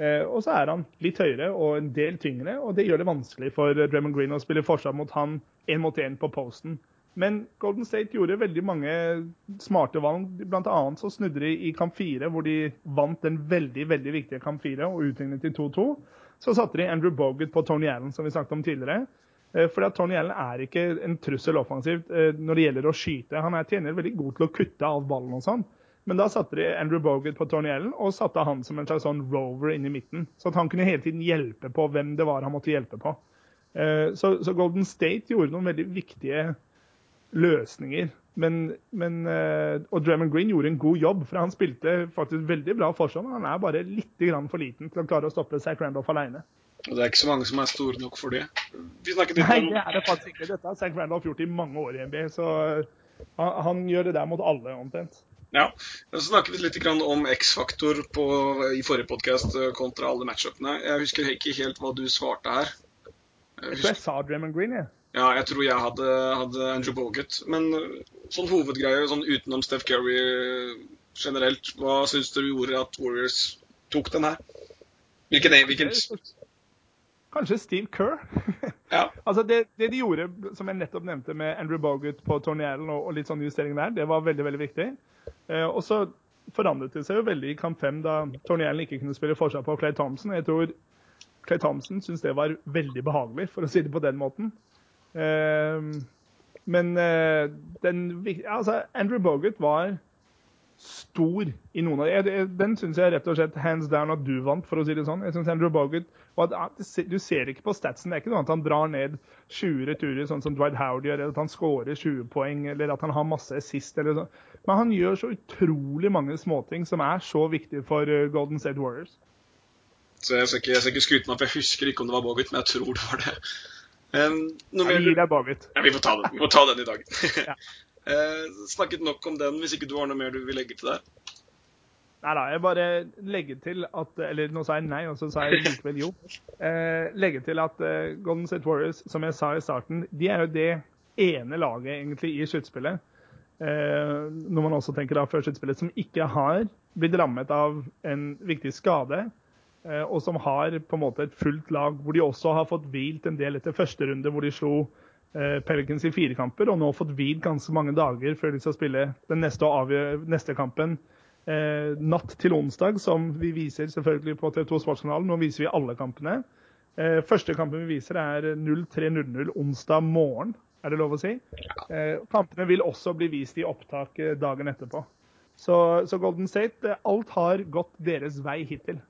Uh, og så er han litt høyere og en del tyngre, og det gjør det vanskelig for Drummond Green å spille forsvar mot han én mot én på posten. Men Golden State gjorde veldig mange smarte valg. Blant annet så snudde de i kamp fire, hvor de vant den veldig veldig viktige kamp fire og utlignet til 2-2. Så satte de Andrew Bogut på Tony Allen, som vi snakket om tidligere. Eh, fordi at Tony Allen er ikke en trussel offensivt eh, når det gjelder å skyte. Han er tjener veldig god til å kutte av ballen og sånn. Men da satte de Andrew Bogut på Tony Allen og satte han som en slags sånn rover inn i midten. Så at han kunne hele tiden hjelpe på hvem det var han måtte hjelpe på. Eh, så, Golden State gjorde noen veldig viktige løsninger. Men, men, eh, og Drummond Green gjorde en god jobb, for han spilte faktisk veldig bra forsvar. Men han er bare litt for liten til å klare å stoppe Zack Randolph alene. Og det er ikke så mange som er store nok for det. Vi snakket litt om Nei, det er det faktisk ikke. Dette har Zack Randolph gjort i mange år i NBA, så han, han gjør det der mot alle, omtrent. Ja. Så snakket vi litt om X-faktor i forrige podkast eh, kontra alle matchupene. Jeg husker ikke helt hva du svarte her. Jeg, tror jeg sa Draymond Green, jeg. Ja, jeg tror jeg hadde, hadde Andrew Bogut. Men eh, sånn hovedgreie sånn utenom Steph Curry eh, generelt, hva syns du gjorde at Warriors tok den her? Hvilken, hvilken... Kanskje Steve Kerr. ja. altså det, det, de gjorde, som jeg nettopp nevnte med Andrew Bogut på Tony Allen og, og litt sånn justering der, det var veldig veldig viktig. Eh, og så forandret det seg jo veldig i kamp fem da Tony Allen ikke kunne spille forsvar på Clay Thompson. Jeg tror Clay Thompson syntes det var veldig behagelig, for å si det på den måten. Eh, men eh, den, altså Andrew Bogut var stor i noen av dem. Den syns jeg rett og slett hands down at du vant, for å si det sånn. Jeg synes Andrew Bogut, Du ser ikke på statsen. Det er ikke noe at han drar ned 20 returer, sånn som Dwight Howard gjør, eller at han scorer 20 poeng, eller at han har masse assist. eller sånn. Men han gjør så utrolig mange småting som er så viktige for uh, Golden State Warriors. Så jeg skal ikke, jeg skal ikke skryte meg, for jeg husker ikke om det var Bogut, men jeg tror det var det. Um, ja, vi. Ja, vi får ta den, vi får ta den i dag. ja. Eh, snakket nok om den, hvis ikke du har noe mer du vil legge til der? Nei da, jeg bare legger til at Eller nå sa jeg nei, og så sa jeg likevel jo. Eh, legger til at eh, Golden State Warriors, som jeg sa i starten, de er jo det ene laget egentlig i sluttspillet. Eh, når man også tenker da før sluttspillet, som ikke har blitt rammet av en viktig skade. Eh, og som har på en måte et fullt lag, hvor de også har fått hvilt en del etter første runde, hvor de slo Eh, Pelicans i fire kamper, og nå fått hvilt ganske mange dager før de skal spille den neste, neste kampen eh, natt til onsdag, som vi viser selvfølgelig på TV2 Sportskanalen. Nå viser vi alle kampene. Eh, første kampen vi viser, er 03.00 onsdag morgen, er det lov å si. Eh, kampene vil også bli vist i opptak dagen etterpå. Så, så Golden State, alt har gått deres vei hittil.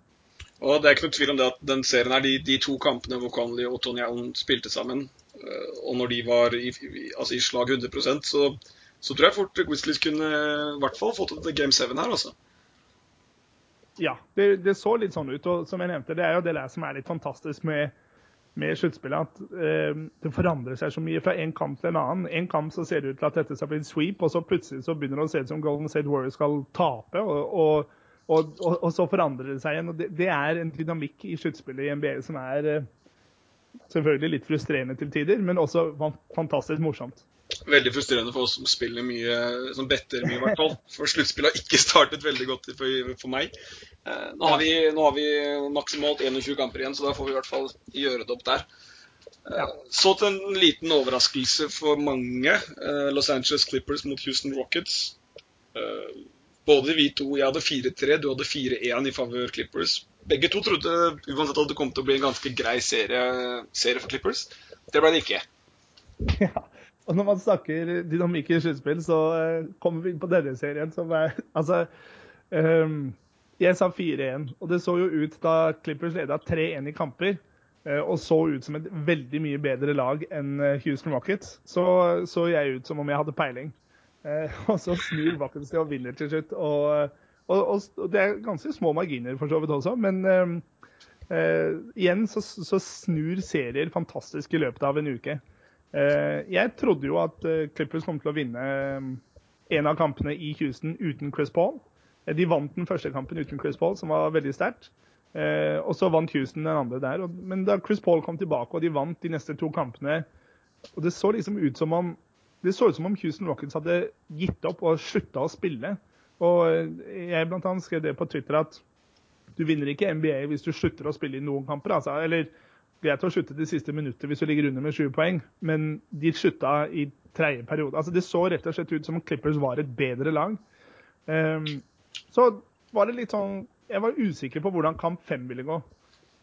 Og det er ikke noe tvil om det at den serien her, de, de to kampene hvor Conley og Tony Allen spilte sammen, Eh, og når de var i, altså i slag 100 så, så tror jeg fort Grizzlies kunne i hvert fall fått et Game 7 her, altså. Ja, det, det, så litt sånn ut. Og som jeg nevnte, det er jo det der som er litt fantastisk med, med sluttspillet. At eh, det forandrer seg så mye fra en kamp til en annen. En kamp så ser det ut til at dette skal bli en sweep, og så plutselig så begynner det å se ut som Golden State Warriors skal tape. og, og og, og, og, så forandrer det seg igjen. og Det, det er en dynamikk i sluttspillet i NBA som er eh, selvfølgelig litt frustrerende til tider, men også fantastisk morsomt. Veldig frustrerende for oss som spiller mye, som better mye, i hvert fall. For sluttspillet har ikke startet veldig godt for, for meg. Eh, nå, har vi, nå, har vi, maksimalt 21 kamper igjen, så da får vi i hvert fall gjøre det opp der. Eh, ja. Så til en liten overraskelse for mange. Los Angeles Clippers mot Houston Rockets. Eh, både vi to, jeg hadde 4-3, du hadde 4-1 i favør Clippers. Begge to trodde uansett at det kom til å bli en ganske grei serie, serie for Clippers. Det ble det ikke. Ja, og når man snakker dynamikk i sluttspill, så uh, kommer vi inn på denne serien som er Altså um, Jeg sa 4-1, og det så jo ut da Clippers leda 3-1 i kamper. Uh, og så ut som et veldig mye bedre lag enn eh, Houston Rockets. Så så jeg ut som om jeg hadde peiling. Uh, og så snur til og vinner til slutt. og og, og, det er ganske små marginer for så vidt også, men uh, uh, igjen så, så, snur serier fantastisk i løpet av en uke. Uh, jeg trodde jo at Clippers kom til å vinne en av kampene i Houston uten Chris Paul. De vant den første kampen uten Chris Paul, som var veldig sterkt. og så vant Houston den andre der. men da Chris Paul kom tilbake og de vant de neste to kampene og Det så liksom ut som om det så ut som om Houston Rockets hadde gitt opp og slutta å spille. Og jeg blant annet skrev det på Twitter at du vinner ikke NBA hvis du slutter å spille i noen kamper. Altså. Eller greit å slutte det siste minuttet hvis du ligger under med 20 poeng, men de slutta i tredje periode. Altså, det så rett og slett ut som om Clippers var et bedre lag. Um, så var det litt sånn Jeg var usikker på hvordan kamp fem ville gå.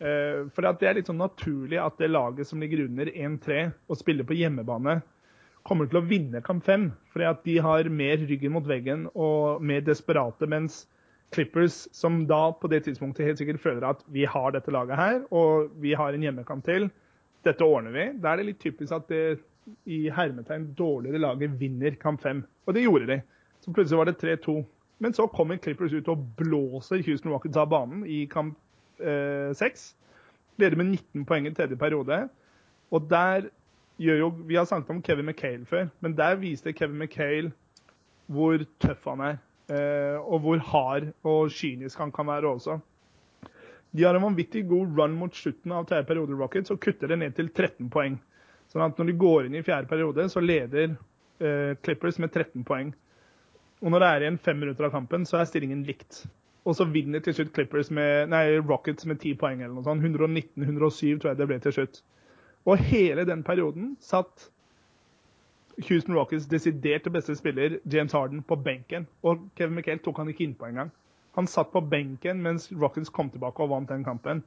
Uh, for det er litt sånn naturlig at det laget som ligger under 1-3 og spiller på hjemmebane, kommer til å vinne kamp fem. Fordi at de har mer ryggen mot veggen og mer desperate. Mens Clippers, som da på det tidspunktet helt sikkert føler at vi har dette laget her, og vi har en hjemmekamp til, dette ordner vi. Da er det litt typisk at det i hermetegn dårligere laget vinner kamp fem. Og det gjorde de. Så plutselig var det 3-2. Men så kommer Clippers ut og blåser Houston Rockets av banen i kamp eh, seks. Eh, Leder med 19 poeng i tredje periode. Og der gjør jo Vi har snakket om Kevin McHale før, men der viste Kevin McHale hvor tøff han er. Eh, og hvor hard og kynisk han kan være også. De har en vanvittig god run mot slutten av tredje periode Rockets og kutter det ned til 13 poeng. Sånn at når de går inn i fjerde periode, så leder eh, Clippers med 13 poeng. Og når det er igjen fem minutter av kampen, så er stillingen likt. Og så vinner til slutt Clippers med, nei, Rockets med 10 poeng eller noe sånt. 119-107 tror jeg det ble til slutt. Og hele den perioden satt Houston Rockets desiderte beste spiller, James Harden, på benken. Og Kevin McHale tok han ikke innpå engang. Han satt på benken mens Rockets kom tilbake og vant den kampen.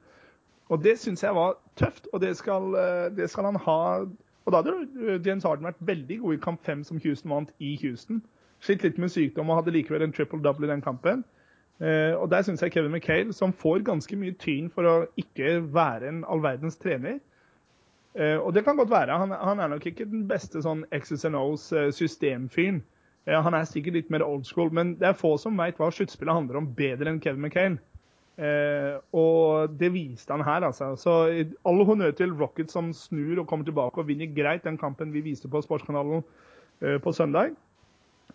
Og det syns jeg var tøft, og det skal, eh, det skal, han ha. Og da hadde James Harden vært veldig god i kamp fem som Houston vant i Houston. Slitt litt med sykdom og hadde likevel en triple double i den kampen. Uh, og der syns jeg Kevin McHale, som får ganske mye tyn for å ikke være en all verdens trener, og det kan godt være. Han, han, er nok ikke den beste sånn X's and O's uh, systemfyren. Uh, han er sikkert litt mer old school, men det er få som veit hva sluttspillet handler om bedre enn Kevin McCain. og det viste han her, altså. Så all honnør til Rocket som snur og kommer tilbake og vinner greit den kampen vi viste på Sportskanalen på søndag.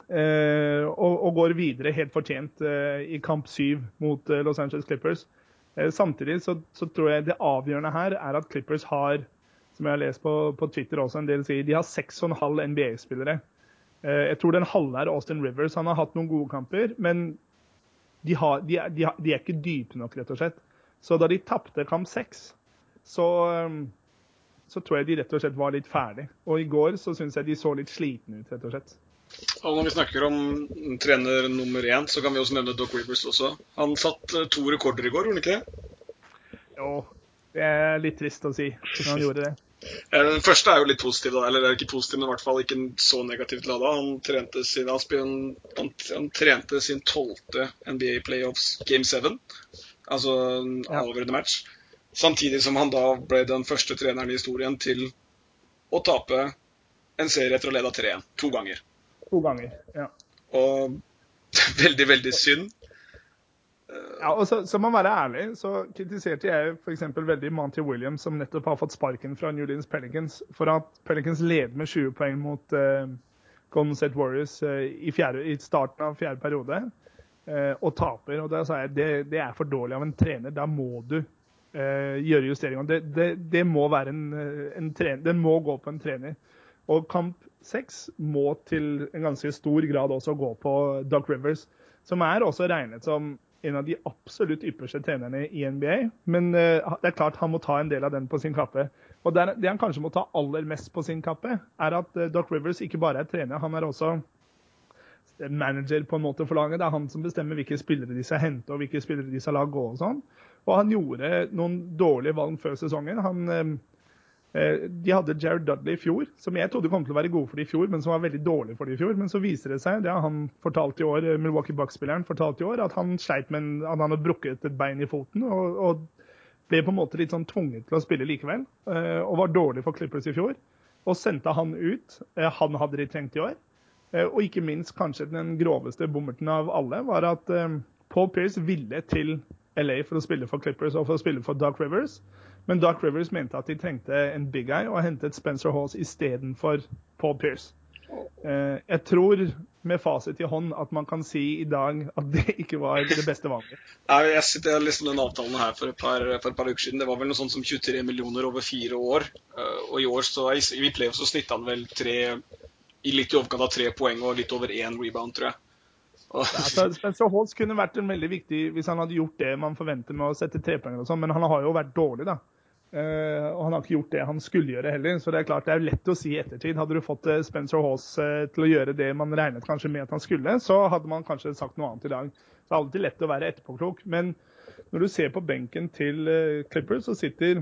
Og, og, går videre helt fortjent i kamp syv mot Los Angeles Clippers. samtidig så, så tror jeg det avgjørende her er at Clippers har som jeg har lest på, på Twitter også, en del sier de har 6,5 NBA-spillere. Eh, jeg tror den halve er Austin Rivers. Han har hatt noen gode kamper, men de, har, de, er, de, har, de er, ikke dype nok, rett og slett. Så da de tapte kamp seks, så, eh, så, tror jeg de rett og slett var litt ferdig. Og i går så syns jeg de så litt slitne ut, rett og slett. Og når vi snakker om trener nummer én, så kan vi også nevne Doc Rivers også. Han satt eh, to rekorder i går, gjorde han ikke det? Jo, det er litt trist å si når han gjorde det. Eh, den første er jo litt positiv, da. eller ikke positiv, men i hvert fall ikke så negativt lada. Han trente sin, han, han trente sin tolvte NBA Playoffs Game 7, altså en ja. avgjørende match. Samtidig som han da ble den første treneren i historien til å tape en serie etter å lede 3-1 to ganger. To ganger, ja. Og veldig, veldig synd. Ja, og så, må man være ærlig, så kritiserte jeg f.eks. veldig Monty Williams, som nettopp har fått sparken fra New Orleans Pelicans, for at Pelicans leder med 20 poeng mot uh, Golden State Warriors uh, i, fjerde, i, starten av fjerde periode, uh, og taper. Og da sa jeg det, det er for dårlig av en trener. Da må du gjøre justeringer. Det, det, det, må en, en. Den må gå på en trener. Og kamp seks må til en ganske stor grad også gå på Doug Rivers, som er også regnet som en av de absolutt ypperste trenerne i NBA. Men uh, det er klart han må ta en del av den på sin kappe. Og det, det han kanskje må ta aller mest på sin kappe, er at uh, Doc Rivers ikke bare er trener, han er også manager på en måte for laget. Det er han som bestemmer hvilke spillere de skal hente og hvilke spillere de skal la gå. Og sånn. Og han gjorde noen dårlige valg før sesongen. Han uh, de hadde Jared Dudley i fjor, som jeg trodde kom til å være gode for de i fjor, men som var veldig dårlig for de i fjor. Men så viser det seg, det har han fortalt i år, eh, Milwaukee Bucks-spilleren fortalt i år, at han sleit med en, at han hadde brukket et bein i foten. Og, og, ble på en måte litt sånn tvunget til å spille likevel. Eh, og var dårlig for Clippers i fjor. Og sendte han ut. Han hadde de trengt i år. Og ikke minst kanskje den groveste bommerten av alle var at Paul Pierce ville til LA for å spille for Clippers og for å spille for Dark Rivers. Men Doc Rivers mente at de trengte en big guy, og hentet Spencer Halls istedenfor Paul Pierce. Eh, jeg tror med fasit i hånd at man kan si i dag at det ikke var det beste valget. Jeg, sitter, liksom den avtalen her for et, par, for et, par, uker siden. Det var vel noe sånt som 23 millioner over fire år. Eh, og i år så, i playoff så snitta han vel tre, i litt i overkant av tre poeng og litt over én rebound, tror jeg. Altså, Spencer Halls kunne vært en veldig viktig hvis han hadde gjort det man forventer med å sette trepoenger og sånn, men han har jo vært dårlig, da. Uh, og han har ikke gjort det han skulle gjøre heller. Så det er klart det er lett å si i ettertid. Hadde du fått uh, Spencer Haas uh, til å gjøre det man regnet kanskje med at han skulle, så hadde man kanskje sagt noe annet i dag. Så det er alltid lett å være etterpåklok. Men når du ser på benken til Clippers, så sitter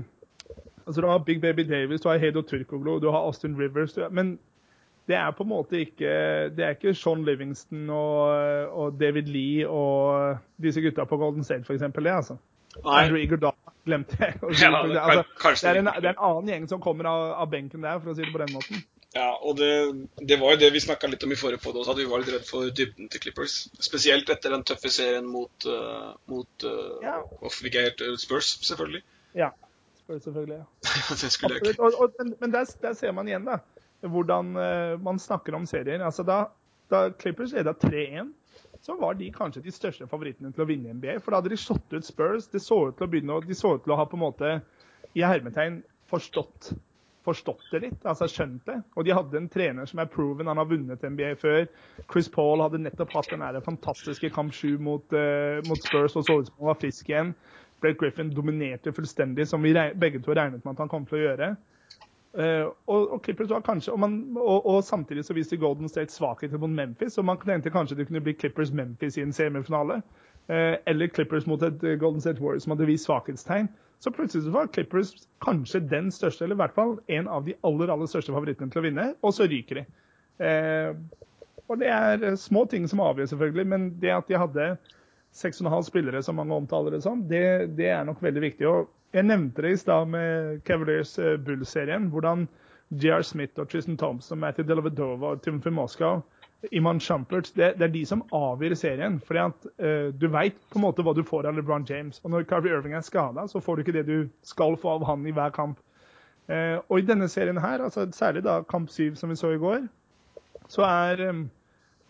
altså Du har Big Baby Davis, du har Hedo Turkoglu, du har Austin Rivers du, Men det er på en måte ikke Det er ikke Sean Livingston og, og David Lee og disse gutta på Golden State, f.eks. det, altså. Nei. Andrew Iguodala glemte jeg. å si. Ja, det, altså, det, er en, det er en annen gjeng som kommer av, av benken der, for å si det på den måten. Ja, og det, det var jo det vi snakka litt om i forrige podkast, også, at vi var litt redd for dybden til Clippers. Spesielt etter den tøffe serien mot, uh, mot uh, Ja. Helt uh, Spurs, selvfølgelig. Ja. Spurs selvfølgelig, ja. det skulle jeg ikke. Og, og, men men der, der ser man igjen da, hvordan uh, man snakker om serier. Altså da, da Clippers leda 3-1, så var de kanskje de største favorittene til å vinne NBA. For da hadde de slått ut Spurs. De så ut til å begynne, de så ut til å ha på en måte i hermetegn forstått, forstått det litt, altså skjønt det. Og de hadde en trener som er proven, han har vunnet NBA før. Chris Paul hadde nettopp hatt den fantastiske kamp 7 mot, uh, mot Spurs og så ut som han var frisk igjen. Blake Griffin dominerte fullstendig, som vi begge to regnet med at han kom til å gjøre. Eh, og, og Clippers var kanskje, og, man, og, og samtidig så viste Golden State svakheter mot Memphis, og man tenkte kanskje det kunne bli Clippers-Memphis i en semifinale. Eh, eller Clippers mot et eh, Golden State Warriors som hadde vist svakhetstegn. Så plutselig var Clippers kanskje den største, eller i hvert fall en av de aller aller største favorittene til å vinne, og så ryker de. Eh, og det er små ting som avgjør, selvfølgelig, men det at de hadde 6,5 spillere, som mange omtaler det som, det, det er nok veldig viktig. Og jeg nevnte det i stad med Cavaliers eh, Bull-serien, hvordan J.R. Smith og Tristan Thompson, Matthew Delavedova og Timothy Moscow, Iman Shumpert, det, det er de som avgjør serien. fordi at uh, Du veit på en måte hva du får av LeBron James. Og når Carvey Irving er skada, så får du ikke det du skal få av han i hver kamp. Uh, og i denne serien her, altså særlig da kamp syv som vi så i går, så er um,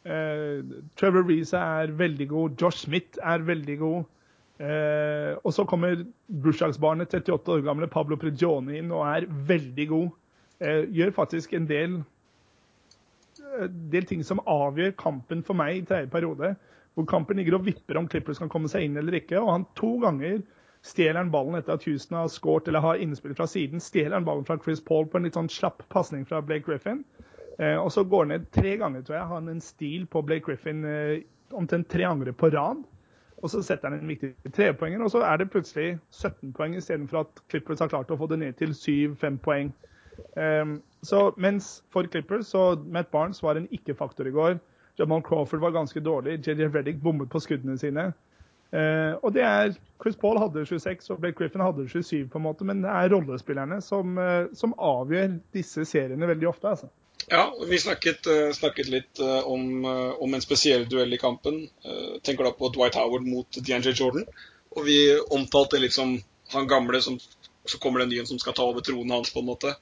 uh, Trevor Reece er veldig god. Josh Smith er veldig god. Eh, og så kommer bursdagsbarnet 38 år gamle Pablo Prigioni inn og er veldig god. Eh, gjør faktisk en del, eh, del ting som avgjør kampen for meg i tredje periode. Hvor kampen ligger og vipper om Clippers kan komme seg inn eller ikke. Og han to ganger stjeler han ballen etter at Houston har skåret eller har innspill fra siden. Stjeler han ballen fra Chris Paul på en litt sånn slapp pasning fra Blake Griffin. Eh, og så går han ned tre ganger, tror jeg. Har han en stil på Blake Griffin eh, omtrent tre angre på rad. Og så setter han en viktig trepoenger, og så er det plutselig 17 poeng istedenfor at Clippers har klart å få det ned til 7-5 poeng. Um, så mens for Clippers så Matt Barnes var en ikke-faktor i går. Jamal Crawford var ganske dårlig. JJ Reddick bommet på skuddene sine. Uh, og det er Chris Paul hadde 26 og Blake Griffin hadde 27, på en måte, men det er rollespillerne som, uh, som avgjør disse seriene veldig ofte. altså. Ja, vi snakket, eh, snakket litt eh, om, eh, om en spesiell duell i kampen. Tenker da på Dwight Howard mot DNJ Jordan. Og vi omtalte litt som han gamle, som, så kommer det en ny som skal ta over tronen hans, på en måte.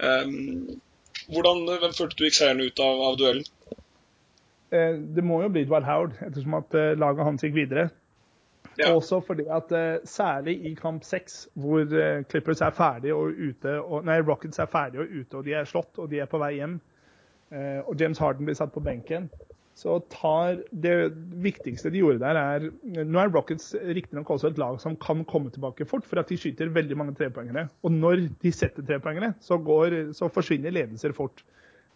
Um, hvordan, Hvem følte du gikk seieren ut av, av duellen? Det må jo bli Dwight Howard, ettersom at laget hans gikk videre. Ja. Også fordi at eh, særlig i kamp seks, hvor eh, Clippers er ferdig og ute, og, nei, Rockets er ferdig og ute, og de er slått og de er på vei hjem, eh, og James Harden blir satt på benken, så tar det viktigste de gjorde der, er Nå er Rockets riktignok også et lag som kan komme tilbake fort, for at de skyter veldig mange trepoengere. Og når de setter trepoengere, så, så forsvinner ledelser fort.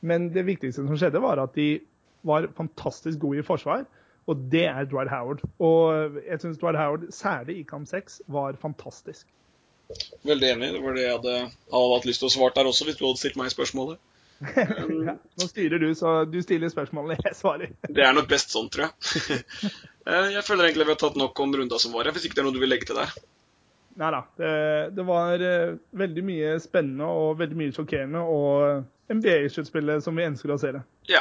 Men det viktigste som skjedde, var at de var fantastisk gode i forsvar. Og det er Dwight Howard. Og jeg syns Dwight Howard, særlig i kamp 6, var fantastisk. Veldig enig. Det var det jeg hadde, hadde hatt lyst til å svare der også, hvis du hadde stilt meg spørsmålet. Ja, nå styrer du, så du stiller spørsmålene, jeg svarer. Det er nok best sånn, tror jeg. Eh, jeg føler egentlig vi har tatt nok om runda som var. Hvis ikke det er noe du vil legge til der? Nei da. Det, det var eh, veldig mye spennende og veldig mye sjokkerende. Og NBA-sluttspillet som vi ønsker å se det. Ja.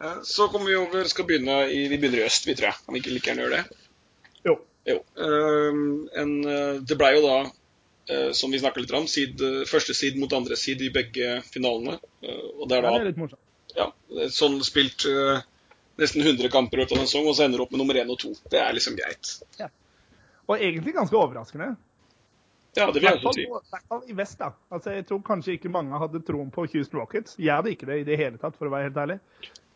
Eh, Så kommer vi over, skal begynne i, vi begynner i øst, vi tror jeg. Kan vi ikke like gjerne gjøre det. Jo. Jo. Eh, En, eh, det blei jo da, eh, som vi snakka litt om, eh, første seed mot andre seed i begge finalene. Og det er Ja, det er litt morsomt. ja, sånn spilt nesten 100 kamper ut av en sesong, og så ender du opp med nummer én og to. Det er liksom greit. Og egentlig ganske overraskende. Ja, det vil jeg si. i hvert fall i vest, da. Altså, jeg tror kanskje ikke mange hadde troen på Houston Rockets. Jeg hadde ikke det i det hele tatt, for å være helt ærlig.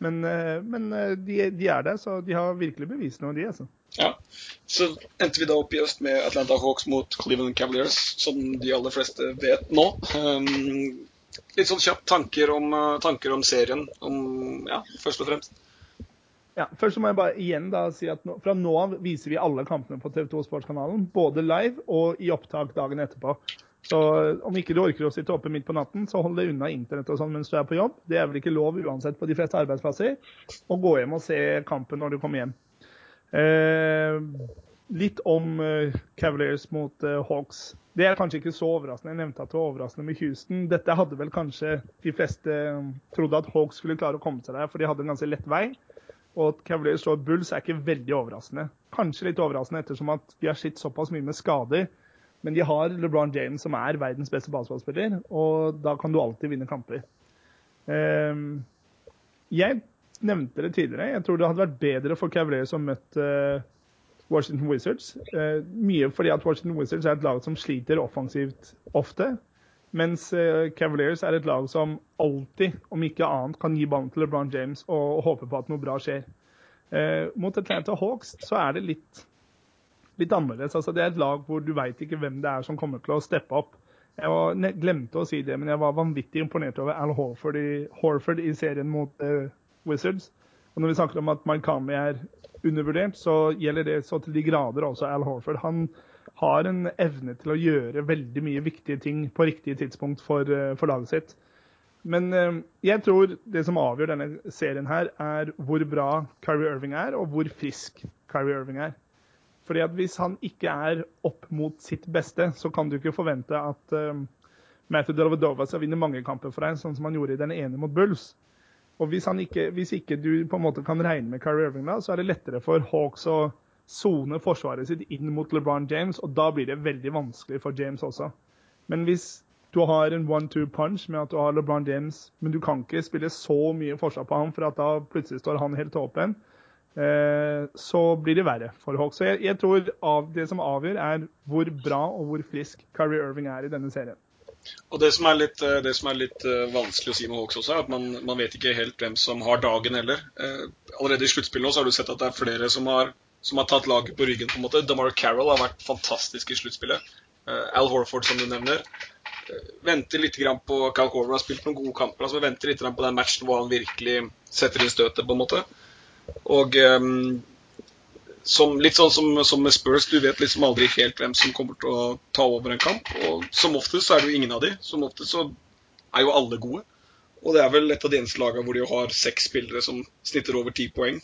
Men, eh, men eh, de, de er der, så de har virkelig bevist noe, de. altså. Ja. Så endte vi da opp i øst med Atlanta Hawks mot Cleveland Cavaliers, som de aller fleste vet nå. Um, litt sånn kjapt tanker om, uh, tanker om serien, om, ja, først og fremst. Ja, først må jeg bare igjen da si at nå, fra nå av viser vi alle kampene på TV2 Sportskanalen. Både live og i opptak dagen etterpå. Så om ikke du orker å sitte oppe midt på natten, så hold deg unna internett og sånn mens du er på jobb. Det er vel ikke lov uansett på de fleste arbeidsplasser. Og gå hjem og se kampen når du kommer hjem. Eh, litt om eh, Cavaliers mot eh, Hawks. Det er kanskje ikke så overraskende. Jeg nevnte at det var overraskende med Houston. Dette hadde vel kanskje de fleste um, trodde at Hawks skulle klare å komme seg der, for de hadde en ganske lett vei. Og at Cavalier slår Bulls er ikke veldig overraskende. Kanskje litt overraskende ettersom at de har slitt såpass mye med skader men de har LeBron James, som er verdens beste basketballspiller, og da kan du alltid vinne kamper. Ehm, jeg nevnte det tidligere. Jeg tror det hadde vært bedre for Cavalier som møte eh, Washington Wizards. Eh, mye fordi at Washington Wizards er et lag som sliter offensivt ofte. Mens eh, Cavaliers er et lag som alltid, om ikke annet, kan gi ballen til LeBron James og, håpe på at noe bra skjer. mot Atlanta Hawks så er det litt litt annerledes. Altså, det er et lag hvor du veit ikke hvem det er som kommer til å steppe opp. Jeg var, glemte å si det, men jeg var vanvittig imponert over Al Horford i, Horford i serien mot uh, Wizards. Og når vi snakker om at Markami er undervurdert, så gjelder det så til de grader også Al Horford. Han har en evne til å gjøre veldig mye viktige ting på riktige tidspunkt for, uh, for laget sitt. Men uh, jeg tror det som avgjør denne serien her, er hvor bra Kyrie Irving er, og hvor frisk Kyrie Irving er. Fordi at Hvis han ikke er opp mot sitt beste, så kan du ikke forvente at um, Matthew Delvedova skal vinne mange kamper for deg, sånn som han gjorde i den ene mot Bulls. Og hvis, ikke, hvis ikke du på en måte kan regne med Kyrie Irving, da, så er det lettere for Hawks å sone forsvaret sitt inn mot LeBron James, og da blir det veldig vanskelig for James også. Men hvis du har en one-two punch med at du har LeBron James, men du kan ikke spille så mye forsvar på ham, for at da plutselig står han helt åpen, Eh, så blir det verre for Hawks. Så jeg, tror det som avgjør, er hvor bra og hvor frisk Kyrie Irving er i denne serien. Og Det som er litt, eh, som er litt uh, vanskelig å si med Hawks også, er at man, man, vet ikke helt hvem som har dagen heller. Allerede i sluttspillet har du sett at det er flere som har, som har tatt laget på ryggen. på en måte. Damar Carroll har vært fantastisk i sluttspillet. Uh, Al Horford, som du nevner. Venter litt grann på Cal Corver har spilt noen gode kamper. altså Venter litt grann på den matchen hvor han virkelig setter inn støtet. på en måte. Og um, som, litt sånn som, som, med Spurs, du vet liksom aldri helt hvem som kommer til å ta over en kamp. Og som oftest så er det jo ingen av de. Som oftest så er jo alle gode. Og det er vel et av de eneste lagene hvor de har seks spillere som snitter over ti poeng.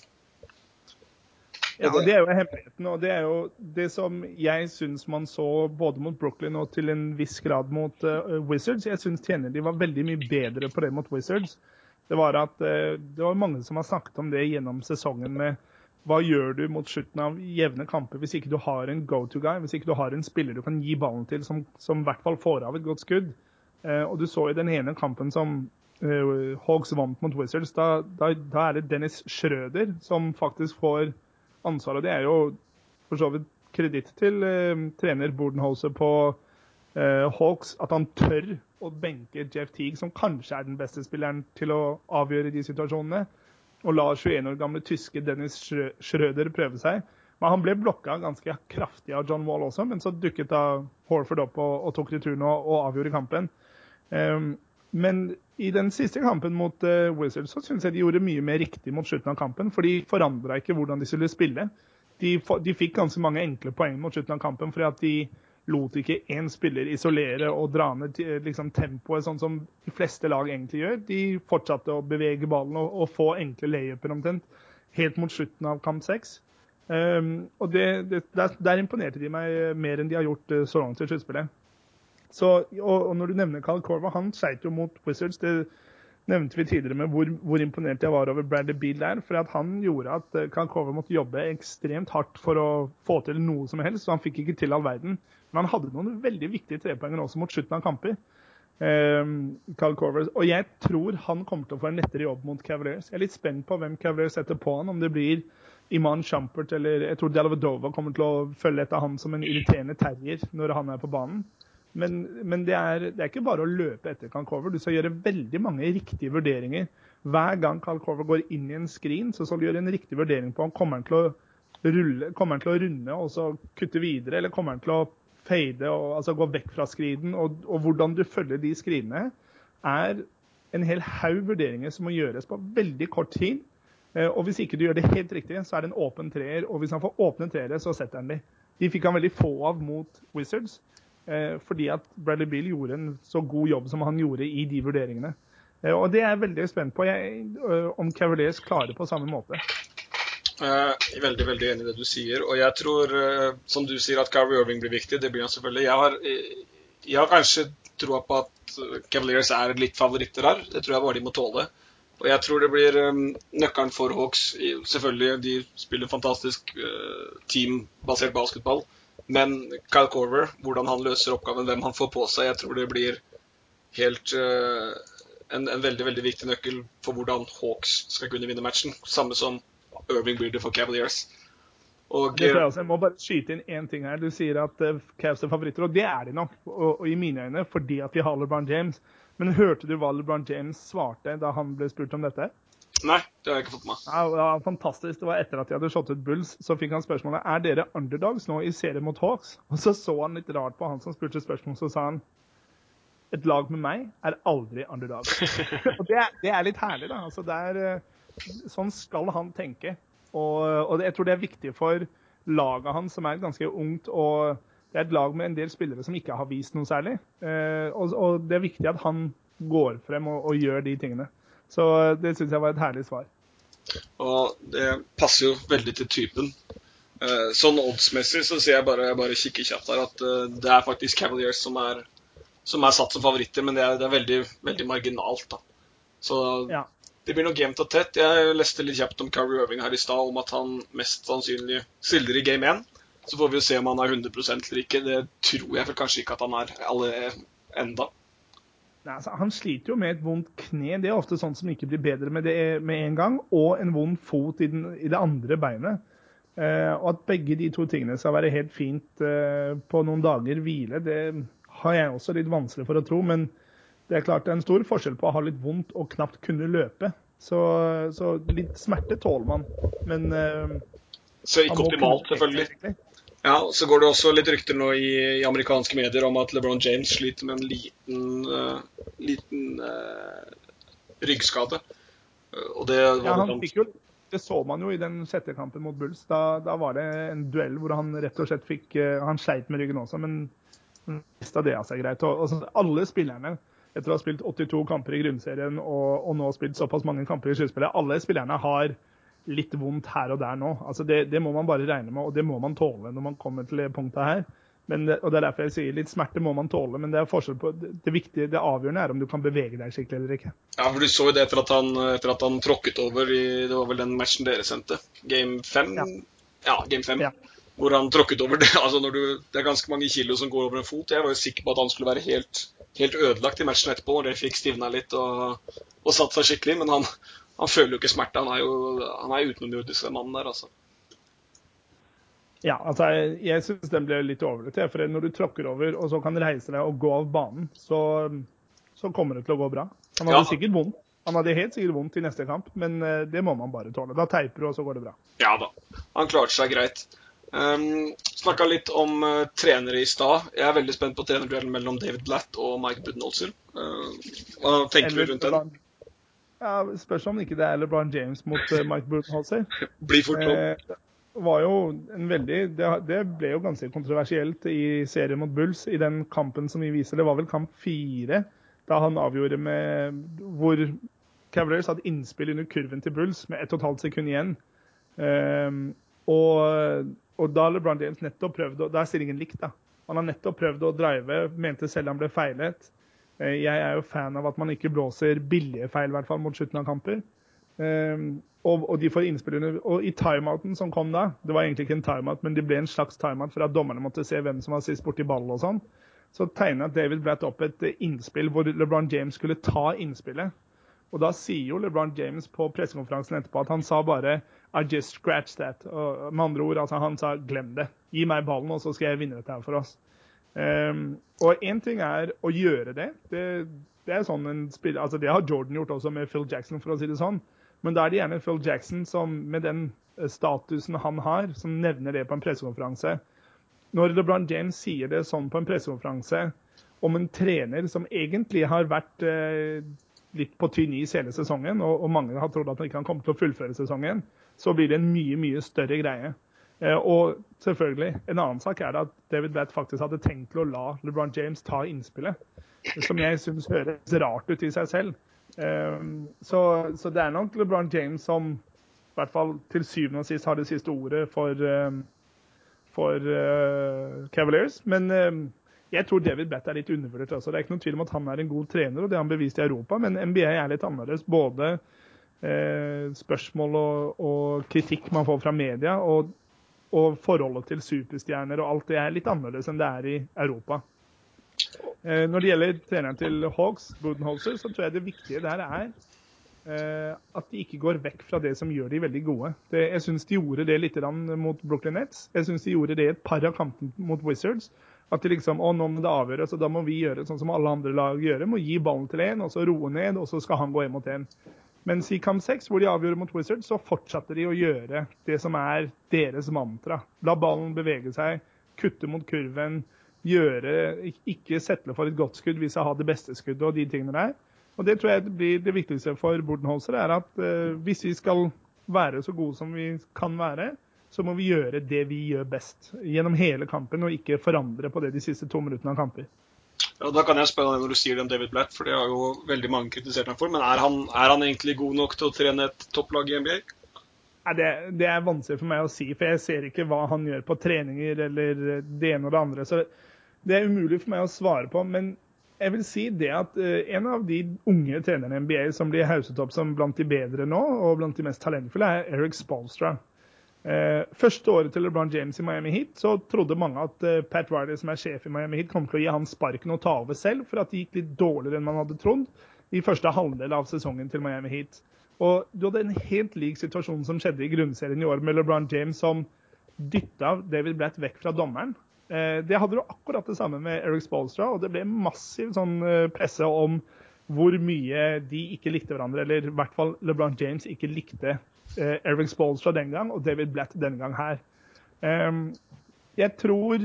Ja, og Det er jo hemmeligheten. og Det er jo det som jeg syns man så både mot Brooklyn og til en viss grad mot uh, Wizards. Jeg syns de var veldig mye bedre på det mot Wizards det var at uh, det var mange som har snakket om det gjennom sesongen med hva gjør du mot slutten av jevne kamper hvis ikke du har en go-to-guy, hvis ikke du har en spiller du kan gi ballen til som, som i hvert fall får av et godt skudd. Uh, og du så i den ene kampen som Hawks vant mot Wizards, da, da, da, er det Dennis Schrøder som faktisk får ansvar. Og det er jo for så vidt kreditt til eh, trener Bordenholzer på eh, Hawks at han tør å benke Jeff Teague, som kanskje er den beste spilleren til å avgjøre de situasjonene. Og la 21 år gamle tyske Dennis Schrøder prøve seg. Men han ble blokka ganske kraftig av John Wall også, men så dukket da Horford opp og, og tok returen og, og, avgjorde kampen. Um, men i den siste kampen mot uh, Wizards så syns jeg de gjorde mye mer riktig mot slutten av kampen. For de forandra ikke hvordan de skulle spille. De, de, fikk ganske mange enkle poeng mot slutten av kampen fordi at de lot ikke én spiller isolere og dra ned liksom, tempoet, sånn som de fleste lag egentlig gjør. De fortsatte å bevege ballen og, og få enkle layuper omtrent helt mot slutten av kamp seks. Um, og det, det, der, der, imponerte de meg mer enn de har gjort så langt i sluttspillet. Og, og, når du nevner Carl Corva, han skeit jo mot Wizards. Det nevnte vi tidligere med hvor, hvor imponert jeg var over Bradley Beal der. For han gjorde at Carl Corva måtte jobbe ekstremt hardt for å få til noe som helst. Så han fikk ikke til all verden. Men han hadde noen veldig viktige trepoenger også mot slutten av kamper. Um, og jeg tror han kommer til å få en lettere jobb mot Cavaliers. Jeg er litt spent på hvem Cavaliers setter på han, om det blir Iman Shumpert eller jeg tror Delavadova kommer til å følge etter han som en irriterende terrier når han er på banen. Men, men det, er, det, er, ikke bare å løpe etter Carl Cover, Du skal gjøre veldig mange riktige vurderinger. Hver gang Carl Cover går inn i en screen, så skal du gjøre en riktig vurdering på om kommer han til å rulle, kommer han til å runde og så kutte videre, eller kommer han til å fade, og, altså gå vekk fra skriden, og, og, hvordan du følger de skridene, er en hel haug vurderinger som må gjøres på veldig kort tid. Eh, og hvis ikke du gjør det helt riktig, så er det en åpen treer. Og hvis han får åpne treere, så setter han de. De fikk han veldig få av mot Wizards. Eh, fordi at Bradley Bill gjorde en så god jobb som han gjorde i de vurderingene. Eh, og det er jeg veldig spent på jeg, eh, om Cavaliers klarer på samme måte. Jeg er veldig veldig enig i det du sier. Og jeg tror, som du sier, at Gary Irving blir viktig. Det blir han selvfølgelig. Jeg har, jeg har kanskje troa på at Cavaliers er litt favoritter her. Det tror jeg bare de må tåle. Og jeg tror det blir nøkkelen for Hawks. Selvfølgelig, de spiller fantastisk teambasert basketball. Men Kyle Corver, hvordan han løser oppgaven, hvem han får på seg, jeg tror det blir helt uh, en, en, veldig veldig viktig nøkkel for hvordan Hawks skal kunne vinne matchen. Samme som Irving blir det for Cavaliers. Og, jeg også. Jeg må bare skyte inn én ting her. Du sier at uh, Cavs er favoritter, og det er de nok. Og, og, i mine øyne fordi at de har LeBron James. Men hørte du hva LeBron James svarte da han ble spurt om dette? Nei, det har jeg ikke fått med ja, ja, Fantastisk. Det var etter at de hadde slått ut Bulls, så fikk han spørsmålet er dere underdogs nå i serien mot Hawks. Og så så han litt rart på han som spurte spørsmål, så sa han et lag med meg er aldri underdog. og det er, det er, litt herlig, da. Altså, er, eh, sånn skal han tenke. Og, og, jeg tror det er viktig for laget hans, som er ganske ungt. og Det er et lag med en del spillere som ikke har vist noe særlig. Eh, og, og, det er viktig at han går frem og, og gjør de tingene. Så det syns jeg var et herlig svar. Og det passer jo veldig til typen. Eh, sånn oddsmessig så sier jeg bare, jeg bare kikker kjapt her at eh, det er faktisk Cavaliers som er, som er satt som favoritter, men det er, det er veldig, veldig marginalt. da. Så ja det blir nok jevnt og tett. Jeg leste litt kjapt om Kyrie Irving her i stad, om at han mest sannsynlig stiller i game 1. Så får vi jo se om han er 100 eller ikke. Det tror jeg vel kanskje ikke at han er alle enda. Altså, han sliter jo med et vondt kne. Det er ofte sånt som ikke blir bedre med det med en gang. Og en vond fot i, den, i det andre beinet. Eh, og at begge de to tingene skal være helt fint eh, på noen dager hvile, det har jeg også litt vanskelig for å tro. Men det er klart det er en stor forskjell på å ha litt vondt og knapt kunne løpe. Så, så litt smerte tåler man, men eh, Så ikke optimalt, selvfølgelig. Ja, Så går det også litt rykter nå i, i, amerikanske medier om at LeBron James sliter med en liten, uh, liten uh, ryggskade. Og det ja, han fikk jo det så man jo i den sjette kampen mot Bulls. Da, da, var det en duell hvor han rett og slett fikk Han sleit med ryggen også, men mista det av seg greit. Og, og, alle spillerne etter å ha spilt 82 kamper i grunnserien og, og nå spilt såpass mange kamper i sluttspillet. Alle spillerne har litt vondt her og der nå. Altså det, det, må man bare regne med, og det må man tåle når man kommer til det punktet her. Det, og det er derfor jeg sier Litt smerte må man tåle, men det er forskjell på, det viktige, det avgjørende er om du kan bevege deg skikkelig eller ikke. Ja, for Du så jo det etter at han, etter at han tråkket over i det var vel den matchen dere sendte. Game 5? Ja. ja, game 5. Ja hvor han tråkket over det. Altså når du, det er ganske mange kilo som går over en fot. Jeg var jo sikker på at han skulle være helt, helt ødelagt i matchen etterpå, og det fikk stivna litt og, og satt seg skikkelig. Men han, han, føler jo ikke smerte. Han er jo han er utenomjordisk, den mannen der, altså. Ja, altså jeg, jeg syns den ble litt overvurdert. For når du tråkker over og så kan reise deg og gå av banen, så, så kommer det til å gå bra. Han hadde ja. sikkert vondt. Han hadde helt sikkert vondt i neste kamp, men eh, det må man bare tåle. Da teiper du, og så går det bra. Ja da. Han klarte seg greit. Um, Snakka litt om uh, trenere i stad. Jeg er veldig spent på trenerduellen mellom David Blatt og Mike Budenholzer. Uh, hva tenker du rundt den? Ja, Spørs om ikke det er LeBron James mot uh, Mike Budenholzer. Blir fort eh, var jo en veldig, det, det, ble jo ganske kontroversielt i serien mot Bulls i den kampen som vi viser. Det var vel kamp fire, da han avgjorde med hvor Cavaliers hadde innspill under kurven til Bulls med 1 12 sekund igjen. Eh, og og da LeBron James nettopp prøvde, Da er stillingen likt. da. Han har nettopp prøvd å drive, mente selv han ble feilet. Eh, jeg er jo fan av at man ikke blåser billige feil, i hvert fall mot slutten av kamper. Um, og, og, de får innspill under, og i timeouten som kom da, det var egentlig ikke en timeout, men det ble en slags timeout for at dommerne måtte se hvem som var sist borti ballen og sånn, så tegnet David Bratt opp et innspill hvor LeBron James skulle ta innspillet. Og da sier jo LeBron James på pressekonferansen etterpå at han sa bare I just scratched that. Og med andre ord, altså han sa glem det. Gi meg ballen, og så skal jeg vinne dette her for oss. Um, og én ting er å gjøre det. Det, det er sånn en spiller, altså det har Jordan gjort også med Phil Jackson, for å si det sånn. Men da er det gjerne Phil Jackson som med den eh, statusen han har, som nevner det på en pressekonferanse. Når LeBron James sier det sånn på en pressekonferanse om en trener som egentlig har vært eh, litt på tynn is hele sesongen, og, og, mange har trodd at han ikke kan komme til å fullføre sesongen, så blir det en mye, mye større greie. Eh, og selvfølgelig, en annen sak er at David Blatt faktisk hadde tenkt til å la LeBron James ta innspillet. Som jeg syns høres rart ut i seg selv. Eh, så, så, det er nok LeBron James som i hvert fall til syvende og sist har det siste ordet for, eh, for Cavaliers. Men jeg tror David Blatt er litt undervurdert også. Det er ikke noen tvil om at han er en god trener, og det har han bevist i Europa. Men NBA er litt annerledes. Både spørsmål og, og kritikk man får fra media, og og forholdet til superstjerner og alt det er litt annerledes enn det er i Europa. Eh, når det gjelder treneren til Hawks, Budenholzer, så tror jeg det viktige der er eh, at de ikke går vekk fra det som gjør de veldig gode. Jeg syns de gjorde det litt mot Brooklyn Nets. Jeg syns de gjorde det i et par av kampene mot Wizards. At de liksom Å, nå må det avgjøres, og da må vi gjøre sånn som alle andre lag gjør. Må gi ballen til én, og så roe ned, og så skal han gå én mot én. Mens i kamp 6, hvor de avgjorde mot Wizards, så fortsatte de å gjøre det som er deres mantra. La ballen bevege seg, kutte mot kurven, gjøre, ikke settle for et godt skudd hvis jeg har det beste skuddet og de tingene der. Og Det tror jeg blir det viktigste for Bordenholzer, er at uh, hvis vi skal være så gode som vi kan være, så må vi gjøre det vi gjør best gjennom hele kampen, og ikke forandre på det de siste to minuttene av kamper. Ja, Da kan jeg spørre deg når du sier det om David Blatt, for det har jo veldig mange kritisert ham for. Men er han, er han, egentlig god nok til å trene et topplag i NBA? Nei, det, det, er vanskelig for meg å si, for jeg ser ikke hva han gjør på treninger eller det ene og det andre. Så det er umulig for meg å svare på. Men jeg vil si det at uh, en av de unge trenerne i NBA som blir hauset opp som blant de bedre nå, og blant de mest talentfulle, er Eric Spolstra. Eh, første året til LeBron James i Miami Heat så trodde mange at eh, Pat Riley, som er sjef i Miami Heat, kom til å gi han sparken og ta over selv, for at det gikk litt dårligere enn man hadde trodd i første halvdel av sesongen til Miami Heat. Og Du hadde en helt lik situasjon som skjedde i grunnserien i år, med LeBron James som dytta David Blatt vekk fra dommeren. Eh, det hadde du akkurat det samme med Eric Spolstra, og det ble massiv sånn presse om hvor mye de ikke likte hverandre, eller i hvert fall LeBron James ikke likte Eric Spolstra den gang og David Blatt denne gang her. Jeg tror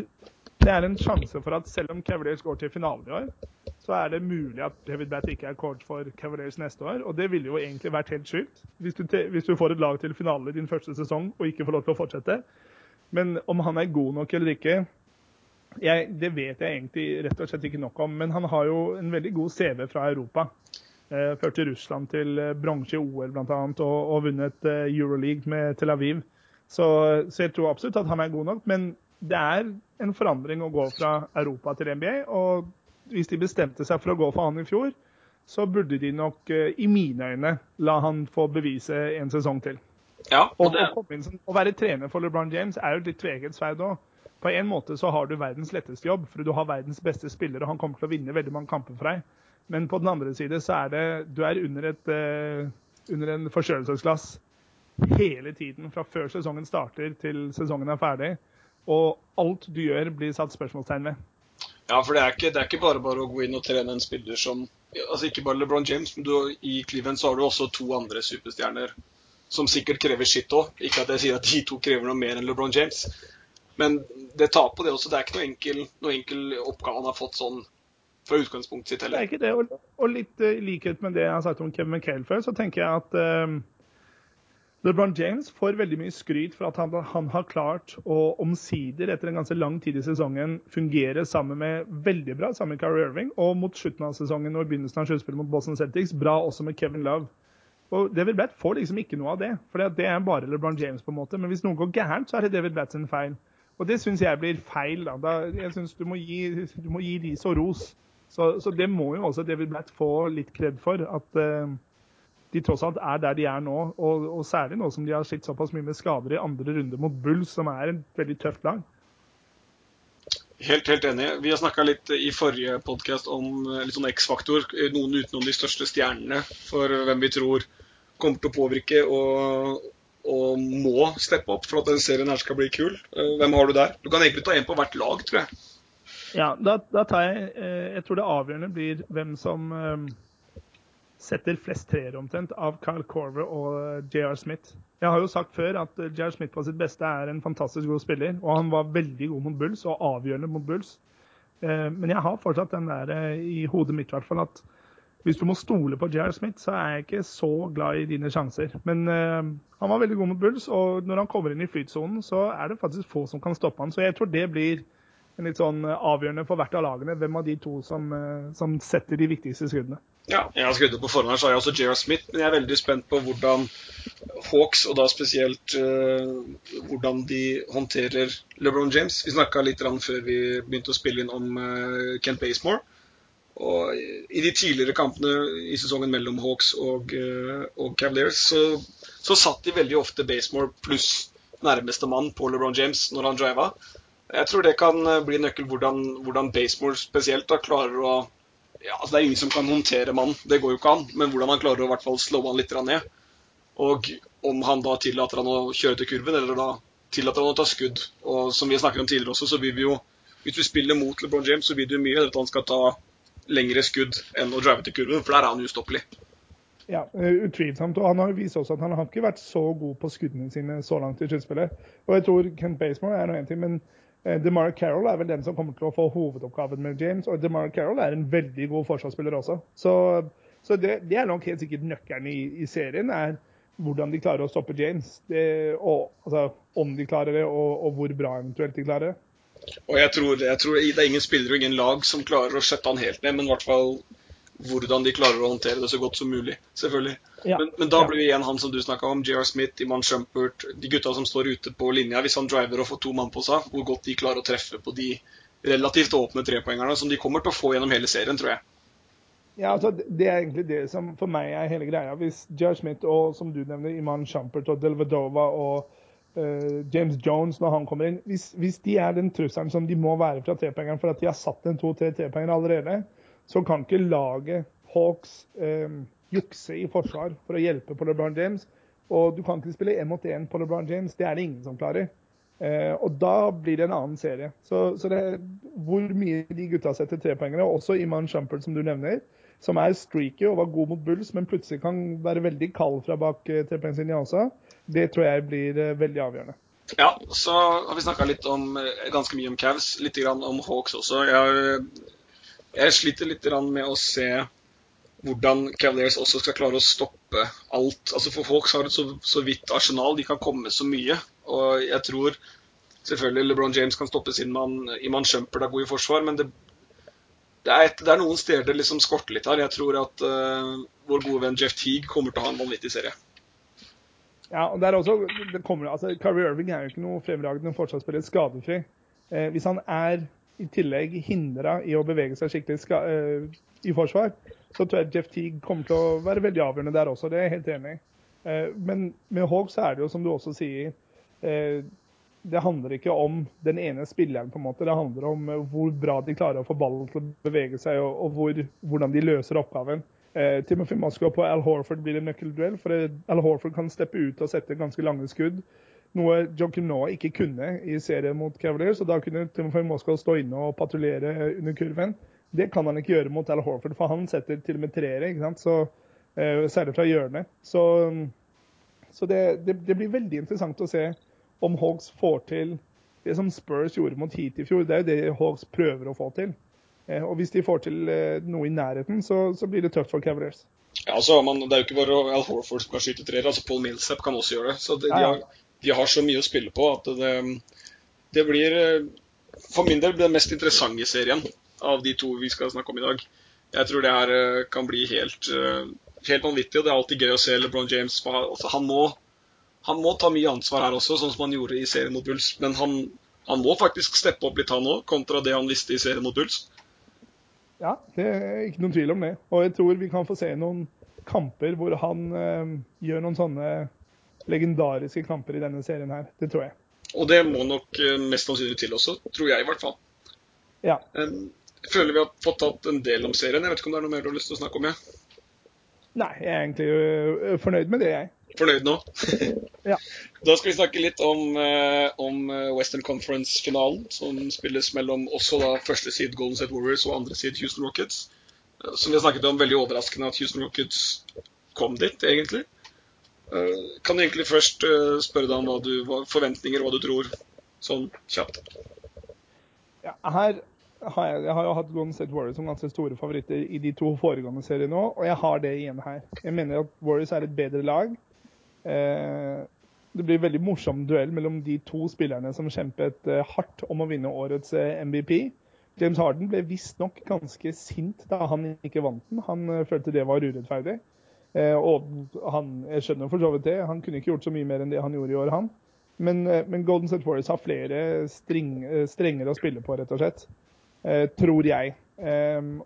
det er en sjanse for at selv om Cavaliers går til finalen i år, så er det mulig at David Blatt ikke er coach for Cavaliers neste år. Og det ville jo egentlig vært helt sjukt hvis hvis du får et lag til finale i din første sesong og ikke får lov til å fortsette. Men om han er god nok eller ikke, jeg, det vet jeg egentlig rett og slett ikke nok om. Men han har jo en veldig god CV fra Europa. Eh, førte Russland til eh, bronse i OL bl.a. Og, og vunnet eh, Euroleague med Tel Aviv. Så, så, jeg tror absolutt at han er god nok. Men det er en forandring å gå fra Europa til NBA. Og hvis de bestemte seg for å gå for han i fjor, så burde de nok i mine øyne la han få bevise en sesong til. Ja, og, det... å, inn, å, være trener for LeBron James er jo litt tveget sverd òg. På en måte så har du verdens letteste jobb, for du har verdens beste spillere, og han kommer til å vinne veldig mange kamper for deg. Men på den andre side så er det Du er under, et, uh, under en forstørrelsesglass hele tiden. Fra før sesongen starter til sesongen er ferdig. Og alt du gjør, blir satt spørsmålstegn ved. Ja, for det er, ikke, det er ikke bare bare å gå inn og trene en spiller som altså Ikke bare LeBron James, men du, i Cleveland så har du også to andre superstjerner som sikkert krever sitt òg. Ikke at jeg sier at de to krever noe mer enn LeBron James. Men det tar på det også. Det er ikke noe enkel, noe enkel oppgave han har fått sånn fra utgangspunktet sitt heller. Det er ikke det. Og, og litt uh, i likhet med det jeg har sagt om Kevin McHale før, så tenker jeg at uh, LeBron James får veldig mye skryt for at han, han, har klart å omsider, etter en ganske lang tid i sesongen, fungere sammen med veldig bra sammen med Carrie Irving, og mot slutten av sesongen og begynnelsen av sluttspillet mot Boston Celtics, bra også med Kevin Love. Og David Blatt får liksom ikke noe av det, for det er bare LeBron James. på en måte, Men hvis noe går gærent, så er det David sin feil. Og det syns jeg blir feil. da. da jeg synes du må gi, du må gi ris og ros. Så, så, det må jo også David Blatt få litt kred for. At uh, de tross alt er der de er nå. Og, og, særlig nå som de har slitt såpass mye med skader i andre runde mot Bulls, som er en veldig tøft lag. Helt, helt enig. Vi har snakka litt i forrige podkast om eh, litt sånn X-faktor. Noen utenom de største stjernene for hvem vi tror kommer til å påvirke og, og må steppe opp for at den serien her skal bli kul. Eh, hvem har du der? Du kan egentlig ta en på hvert lag, tror jeg. Ja, da, da, tar jeg eh, Jeg tror det avgjørende blir hvem som um, setter flest treere omtrent av Kyle Corver og uh, JR Smith. Jeg har jo sagt før at JR Smith på sitt beste er en fantastisk god spiller. Og han var veldig god mot Bulls, og avgjørende mot Bulls. Men jeg har fortsatt den der i hodet mitt i hvert fall at hvis du må stole på J.R. Smith, så er jeg ikke så glad i dine sjanser. Men uh, han var veldig god mot Bulls, og når han kommer inn i flytsonen, så er det faktisk få som kan stoppe han. Så jeg tror det blir litt sånn avgjørende for hvert av lagene. Hvem av de to som, uh, som setter de viktigste skuddene. Ja, jeg har skrevet på forhånd her, så har jeg også J.R. Smith, men jeg er veldig spent på hvordan Hawks, og da spesielt uh, hvordan de håndterer LeBron James. Vi snakka litt før vi begynte å spille inn om Kent Basemore. Og I de tidligere kampene i sesongen mellom Hawks og, uh, og Cavaliers så, så, satt de veldig ofte Basemore pluss nærmeste mann på LeBron James når han driva. Jeg tror det kan eh, bli nøkkel hvordan, hvordan Basemore spesielt da klarer å ja, altså Det er ingen som kan håndtere mann, det går jo ikke an. Men hvordan han klarer å hvert fall slå han litt ned. Og om han da tillater han å kjøre til kurven, eller da tillater han å ta skudd. Og som vi snakket om tidligere også, så vil vi jo Hvis du spiller mot LeBron James, så vil du mye at han skal ta lengre skudd enn å drive til kurven, for der er han ustoppelig. Ja, utvilsomt. Og han har vist også at han har ikke vært så god på skuddene sine så langt i sluttspillet. Og jeg tror Kent Basemore er noe én ting, men eh, DeMar Carroll er vel den som kommer til å få hovedoppgaven med James. Og DeMar Carroll er en veldig god forsvarsspiller også. Så, så det, det, er nok helt sikkert nøkkelen i, i, serien. er hvordan de klarer å stoppe James. Det, og, altså, om de klarer det, og, og hvor bra eventuelt de klarer det. Og jeg tror, jeg tror, Det er ingen spillere og ingen lag som klarer å sette han helt ned, men i hvert fall hvordan de klarer å håndtere det så godt som mulig. selvfølgelig. Ja. Men, men, da blir vi igjen han som du snakka om, JR Smith, Iman Shumpert, de gutta som står ute på linja. Hvis han driver og får to mann på seg, hvor godt de klarer å treffe på de relativt åpne trepoengerne som de kommer til å få gjennom hele serien, tror jeg. Ja, altså Det er egentlig det som for meg er hele greia. Hvis JR Smith og som du nevner, Iman Shumpert og Delvedova og uh, James Jones når han kommer inn. Hvis, hvis, de er den trusselen som de må være fra trepoengeren for at de har satt en to-tre trepoengere allerede, så kan ikke laget Hawks um, jukse i forsvar for å hjelpe på LeBron James. Og du kan ikke spille én mot én på LeBron James. Det er det ingen som klarer. Eh, og da blir det en annen serie. Så, så det, hvor mye de gutta setter trepoengere, også Iman Shumpert, som du nevner, som er streaky og var god mot Bulls, men plutselig kan være veldig kald fra bak uh, trepoengslinja også, det tror jeg blir uh, veldig avgjørende. Ja, så har vi snakka litt om ganske mye om Cavs, litt om Hawks også. Jeg, jeg sliter litt med å se hvordan Cavaliers også skal klare å stoppe alt. Altså For folk har et så, så vidt arsenal, de kan komme så mye. Og jeg tror selvfølgelig LeBron James kan stoppe sin mann Iman Shumper er god i forsvar, men det, det, er, et, det er, noen steder det liksom skorter litt her. Jeg tror at uh, vår gode venn Jeff Teague kommer til å ha en vanvittig serie. Ja, og der også, det kommer, altså, Kyrie Irving er jo ikke noe fremragende forsvarsspiller skadefri. Eh, hvis han er i tillegg hindra i å bevege seg skikkelig ska, eh, i forsvar, så tror jeg Jeff Teague kommer til å være veldig avgjørende der også. Det er jeg helt enig i. Eh, men med Hawks er det jo, som du også sier, eh, det handler ikke om den ene spilleren, på en måte. Det handler om eh, hvor bra de klarer å få ballen til å bevege seg, og, hvor, hvordan de løser oppgaven. Timothy Moskva på Al Horford blir en nøkkelduell, for Al Horford kan steppe ut og sette ganske lange skudd. Noe John Noah ikke kunne i serien mot Cavaliers, og da kunne Timothy Moskva stå inne og patruljere under kurven. Det kan han ikke gjøre mot Al Horford, for han setter til og med treere, ikke sant? Så, eh, særlig fra hjørnet. Så, så det, det, det, blir veldig interessant å se om Hogs får til det som Spurs gjorde mot Heat i fjor. Det er jo det Hogs prøver å få til. Eh, og Hvis de får til eh, noe i nærheten, så, så blir det tøft for Cavaliers. Ja, altså, man, Det er jo ikke bare Al Horford som kan skyte treer. altså Paul Millsap kan også gjøre det. Så det, de, har, de, har, så mye å spille på at det, det blir For min del blir det mest interessante serien av de to vi skal snakke om i dag. Jeg tror det her kan bli helt, helt vanvittig, og det er alltid gøy å se LeBron James. Altså, han, må, han må ta mye ansvar her også, sånn som han gjorde i serien mot Bulls. Men han, han må faktisk steppe opp litt, han òg, kontra det han visste i serien mot Bulls. Ja, det er ikke noen tvil om det. Og jeg tror vi kan få se noen kamper hvor han eh, gjør noen sånne legendariske kamper i denne serien her. Det tror jeg. Og det må nok eh, mest sannsynlig til også, tror jeg i hvert fall. Ja. Jeg føler vi har fått tatt en del om serien. Jeg vet ikke om det er noe mer du har lyst til å snakke om? Ja? Nei, jeg er egentlig øh, fornøyd med det, jeg. Fornøyd nå? ja. Da skal vi snakke litt om, øh, om øh, Western Conference-finalen, som spilles mellom også da første side Golden State Warriors og andre side Houston Rockets. Som vi har snakket om, veldig overraskende at Houston Rockets kom dit, egentlig. Kan du egentlig først spørre deg om hva du, forventninger hva du tror, sånn kjapt? Ja, her har jeg, jeg har jo hatt Golden State Warriors som ganske store favoritter i de to foregående seriene nå, og jeg har det igjen her. Jeg mener at Warriors er et bedre lag. Eh, det blir en veldig morsom duell mellom de to spillerne som kjempet eh, hardt om å vinne årets eh, MVP. James Harden ble visstnok ganske sint da han ikke vant den. Han følte det var urettferdig. Og han, jeg skjønner for så vidt det. Han kunne ikke gjort så mye mer enn det han gjorde i år, han. Men, men Golden State Warriors har flere string, strenger å spille på, rett og slett. Tror jeg.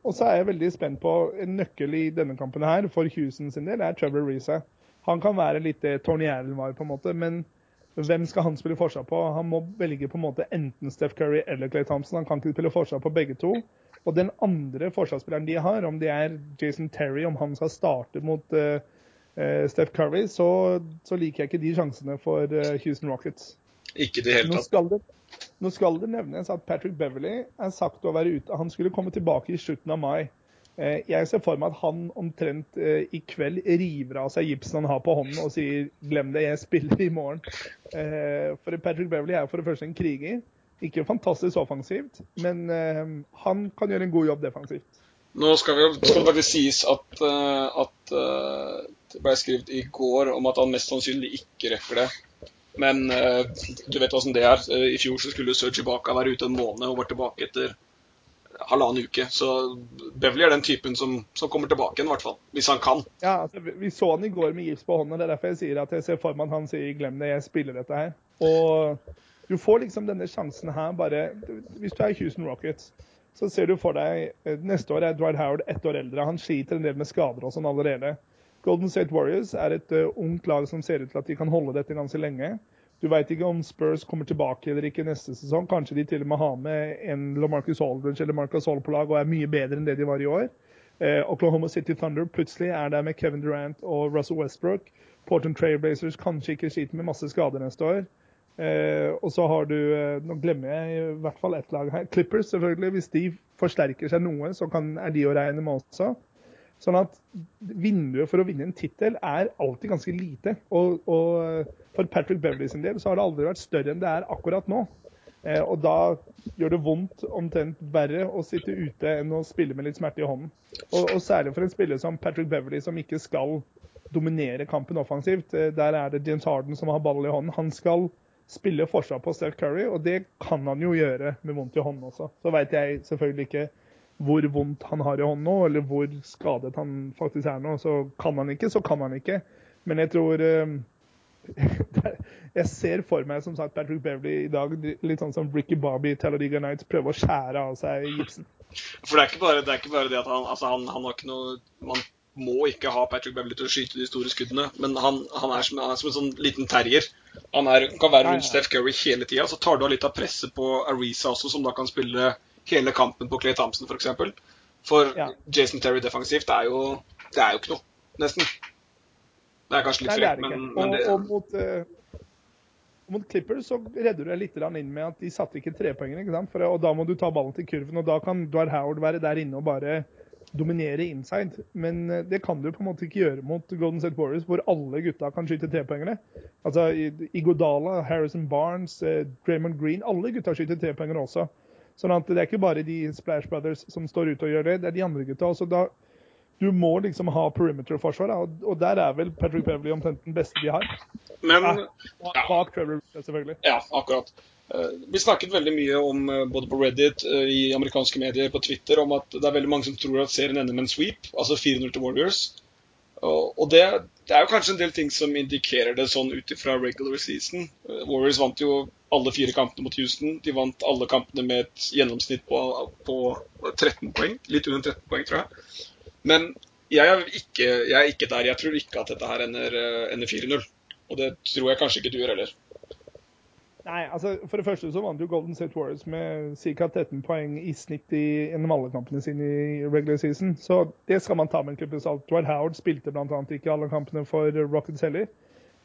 Og så er jeg veldig spent på en nøkkel i denne kampen her for Houston sin del, er Trevor Reeza. Han kan være litt det Tony Allen var, på en måte, men hvem skal han spille forsvar på? Han må velge på en måte enten Steph Curry eller Clay Thompson. Han kan ikke spille forsvar på begge to. Og den andre forsvarsspilleren de har, om det er Jason Terry, om han skal starte mot uh, uh, Steph Curry, så, så, liker jeg ikke de sjansene for uh, Houston Rockets. Ikke det hele tatt. Nå skal det, nå skal det nevnes at Patrick Beverly er sagt å være ute. Han skulle komme tilbake i slutten av mai. Eh, jeg ser for meg at han omtrent eh, i kveld river av seg gipsen han har på hånden og sier 'glem det, jeg spiller i morgen'. Eh, for Patrick Beverly er for det første en kriger. Ikke fantastisk offensivt, men han kan gjøre en god jobb defensivt. Nå skal, vi, skal det faktisk sies at, at det ble skrevet i går om at han mest sannsynlig ikke rekker det. Men du vet åssen det er. I fjor så skulle Serge Ibaka være ute en måned og var tilbake etter halvannen uke. Så Beverly er den typen som, som kommer tilbake igjen, hvert fall. Hvis han kan. Ja, altså, Vi så han i går med gips på hånda. Det er derfor jeg sier at jeg ser for meg han sier 'glem det, jeg spiller dette her'. Og du får liksom denne sjansen her bare Hvis du er Houston Rockets, så ser du for deg eh, Neste år er Dwight Howard ett år eldre. Han sliter en del med skader og sånn allerede. Golden State Warriors er et uh, ungt lag som ser ut til at de kan holde dette ganske lenge. Du veit ikke om Spurs kommer tilbake eller ikke neste sesong. Kanskje de til og med har med en LaMarcus Aldridge eller Marcus Hall på lag og er mye bedre enn det de var i år. Eh, Oklahoma City Thunder plutselig er der med Kevin Durant og Russell Westbrook. Portland Trailblazers kanskje ikke sliter med masse skader neste år. Eh, og så har du eh, Nå glemmer jeg i hvert fall ett lag her. Clippers, selvfølgelig. Hvis de forsterker seg noe, så kan, er de å regne med også. Sånn at vinduet for å vinne en tittel er alltid ganske lite. Og, og, for Patrick Beverly sin del så har det aldri vært større enn det er akkurat nå. Eh, og da gjør det vondt, omtrent verre, å sitte ute enn å spille med litt smerte i hånden. Og, og særlig for en spiller som Patrick Beverly, som ikke skal dominere kampen offensivt. Eh, der er det James Harden som har ballen i hånden. Han skal spille forsvar på Steph Curry, og det kan han jo gjøre med vondt i hånden også. Så veit jeg selvfølgelig ikke hvor vondt han har i hånden nå, eller hvor skadet han faktisk er nå. Så kan han ikke, så kan han ikke. Men jeg tror uh, Jeg ser for meg som sagt Patrick Beverly i dag litt sånn som Ricky Barbie i Talladega Nights prøver å skjære av seg gipsen. For det er ikke bare det, ikke bare det at han, altså han, han har ikke noe man må ikke ha Patrick Beverly til å skyte de store skuddene, men han, han, er, som, er, som, en sånn liten terrier. Han er, kan være rundt Steph Curry hele tida. Så tar du av litt av presset på Arisa også, som da kan spille hele kampen på Clay Thompson, f.eks. For, eksempel. for ja. Jason Terry defensivt er jo, det er jo ikke noe, nesten. Det er kanskje litt frekt, men, men det... Og, og mot, uh, mot, Clippers så redder du deg litt inn med at de satte ikke trepoengene. ikke sant? For, og da må du ta ballen til kurven, og da kan Dwar Howard være der inne og bare dominere inside. Men uh, det kan du på en måte ikke gjøre mot Golden State Warriors, hvor alle gutta kan skyte trepoengere. Altså Igodala, Harrison Barnes, uh, Draymond Green, alle gutta skyter trepoengere også. Sånn at det er ikke bare de Splash Brothers som står ute og gjør det, det er de andre gutta. Så da, du må liksom ha perimeter-forsvar, og, og, der er vel Patrick Beverly omtrent den beste de har. Men, ja, bak Trevor, selvfølgelig. Ja, akkurat. Eh, vi snakket veldig mye om, eh, både på Reddit, eh, i amerikanske medier, på Twitter, om at det er veldig mange som tror at serien ender med en sweep, altså 4-0 til Warriors. Og det, det, er jo kanskje en del ting som indikerer det sånn ut ifra regular season. Warriors vant jo alle fire kampene mot Houston. De vant alle kampene med et gjennomsnitt på, på 13 poeng. Litt under 13 poeng, tror jeg. Men jeg er, ikke, jeg er ikke der. Jeg tror ikke at dette her ender, eh, ender 4-0. Og det tror jeg kanskje ikke du gjør heller. Nei, altså For det første så vant jo Golden State Warriors med ca. 13 poeng i snitt i, en av alle kampene sine i regular season. Så det skal man ta med en klippe salt. Dwight Howard spilte bl.a. ikke alle kampene for Rockets heller.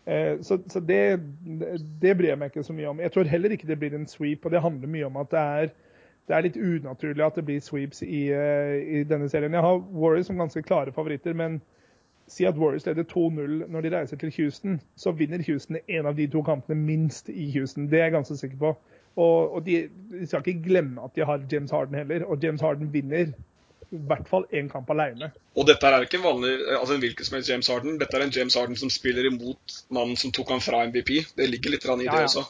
Eh, så, så det, det, bryr jeg meg ikke så mye om. Jeg tror heller ikke det blir en sweep, og det handler mye om at det er, det er litt unaturlig at det blir sweeps i, eh, i, denne serien. Jeg har Warriors som ganske klare favoritter, men si at Warriors leder 2-0 når de reiser til Houston, så vinner Houston en av de to kampene minst i Houston. Det er jeg ganske sikker på. Og, og de, de, skal ikke glemme at de har James Harden heller, og James Harden vinner i hvert fall én kamp alene. Og dette er ikke en vanlig, altså en hvilken som helst James Harden. Dette er en James Harden som spiller imot mannen som tok han fra MVP. Det ligger litt i det ja, ja. også.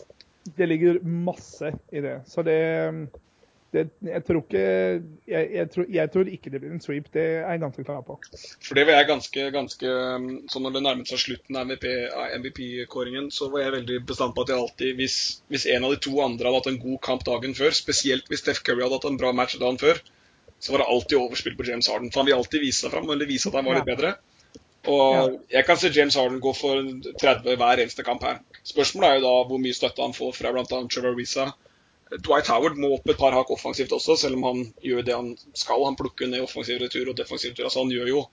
Det ligger masse i det. Så det det, jeg, tror ikke, jeg, jeg, tror, jeg, tror, ikke det blir en sweep. Det er jeg ganske klar på. For det var jeg ganske, ganske Så når det nærmet seg slutten av MVP-kåringen, MVP så var jeg veldig bestandt på at jeg alltid, hvis, hvis, en av de to andre hadde hatt en god kamp dagen før, spesielt hvis Steph Curry hadde hatt en bra match dagen før, så var det alltid overspill på James Harden. For han vil alltid vise seg fram, eller vise at han var litt bedre. Og jeg kan se James Harden gå for 30 hver eneste kamp her. Spørsmålet er jo da hvor mye støtte han får fra bl.a. Trevor Risa Dwight Howard må opp et par hakk offensivt også, selv om han gjør det han skal. Han plukker ned offensiv retur og defensiv retur. Altså, han gjør jo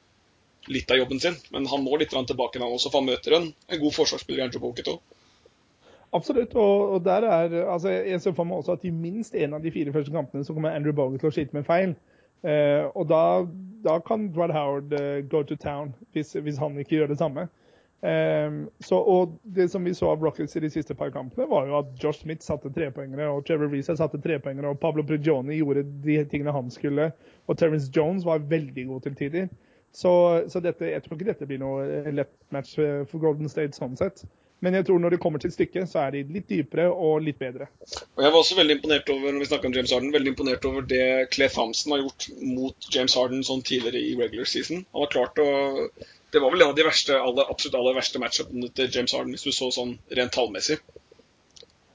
litt av jobben sin, men han må litt tilbake, han også, for han møter en, en god forsvarsspiller i Andrew Pocket òg. Absolutt. og, og der er, altså Jeg ser for meg også at i minst én av de fire første kampene så kommer Andrew Bogan til å skyte med feil. Eh, og da, da, kan Dwight Howard uh, go to town hvis, hvis, han ikke gjør det samme. Um, så, og Det som vi så av Rockets i de siste par kampene, var jo at Josh Smith satte trepoengere, og Trevor Reece satte trepoengere, og Pablo Prigioni gjorde de tingene han skulle. Og Terence Jones var veldig god til tider. Så, så dette, jeg tror ikke dette blir noe lett match for Golden State sånn sett. Men jeg tror når det kommer til stykket, så er de litt dypere og litt bedre. Og Jeg var også veldig imponert over når vi om James Harden, veldig imponert over det Clay Thompson har gjort mot James Harden sånn tidligere i regular season. Han har klart å det var vel en av de verste, aller, absolutt aller verste matchupene til James Harden, hvis du så sånn rent tallmessig.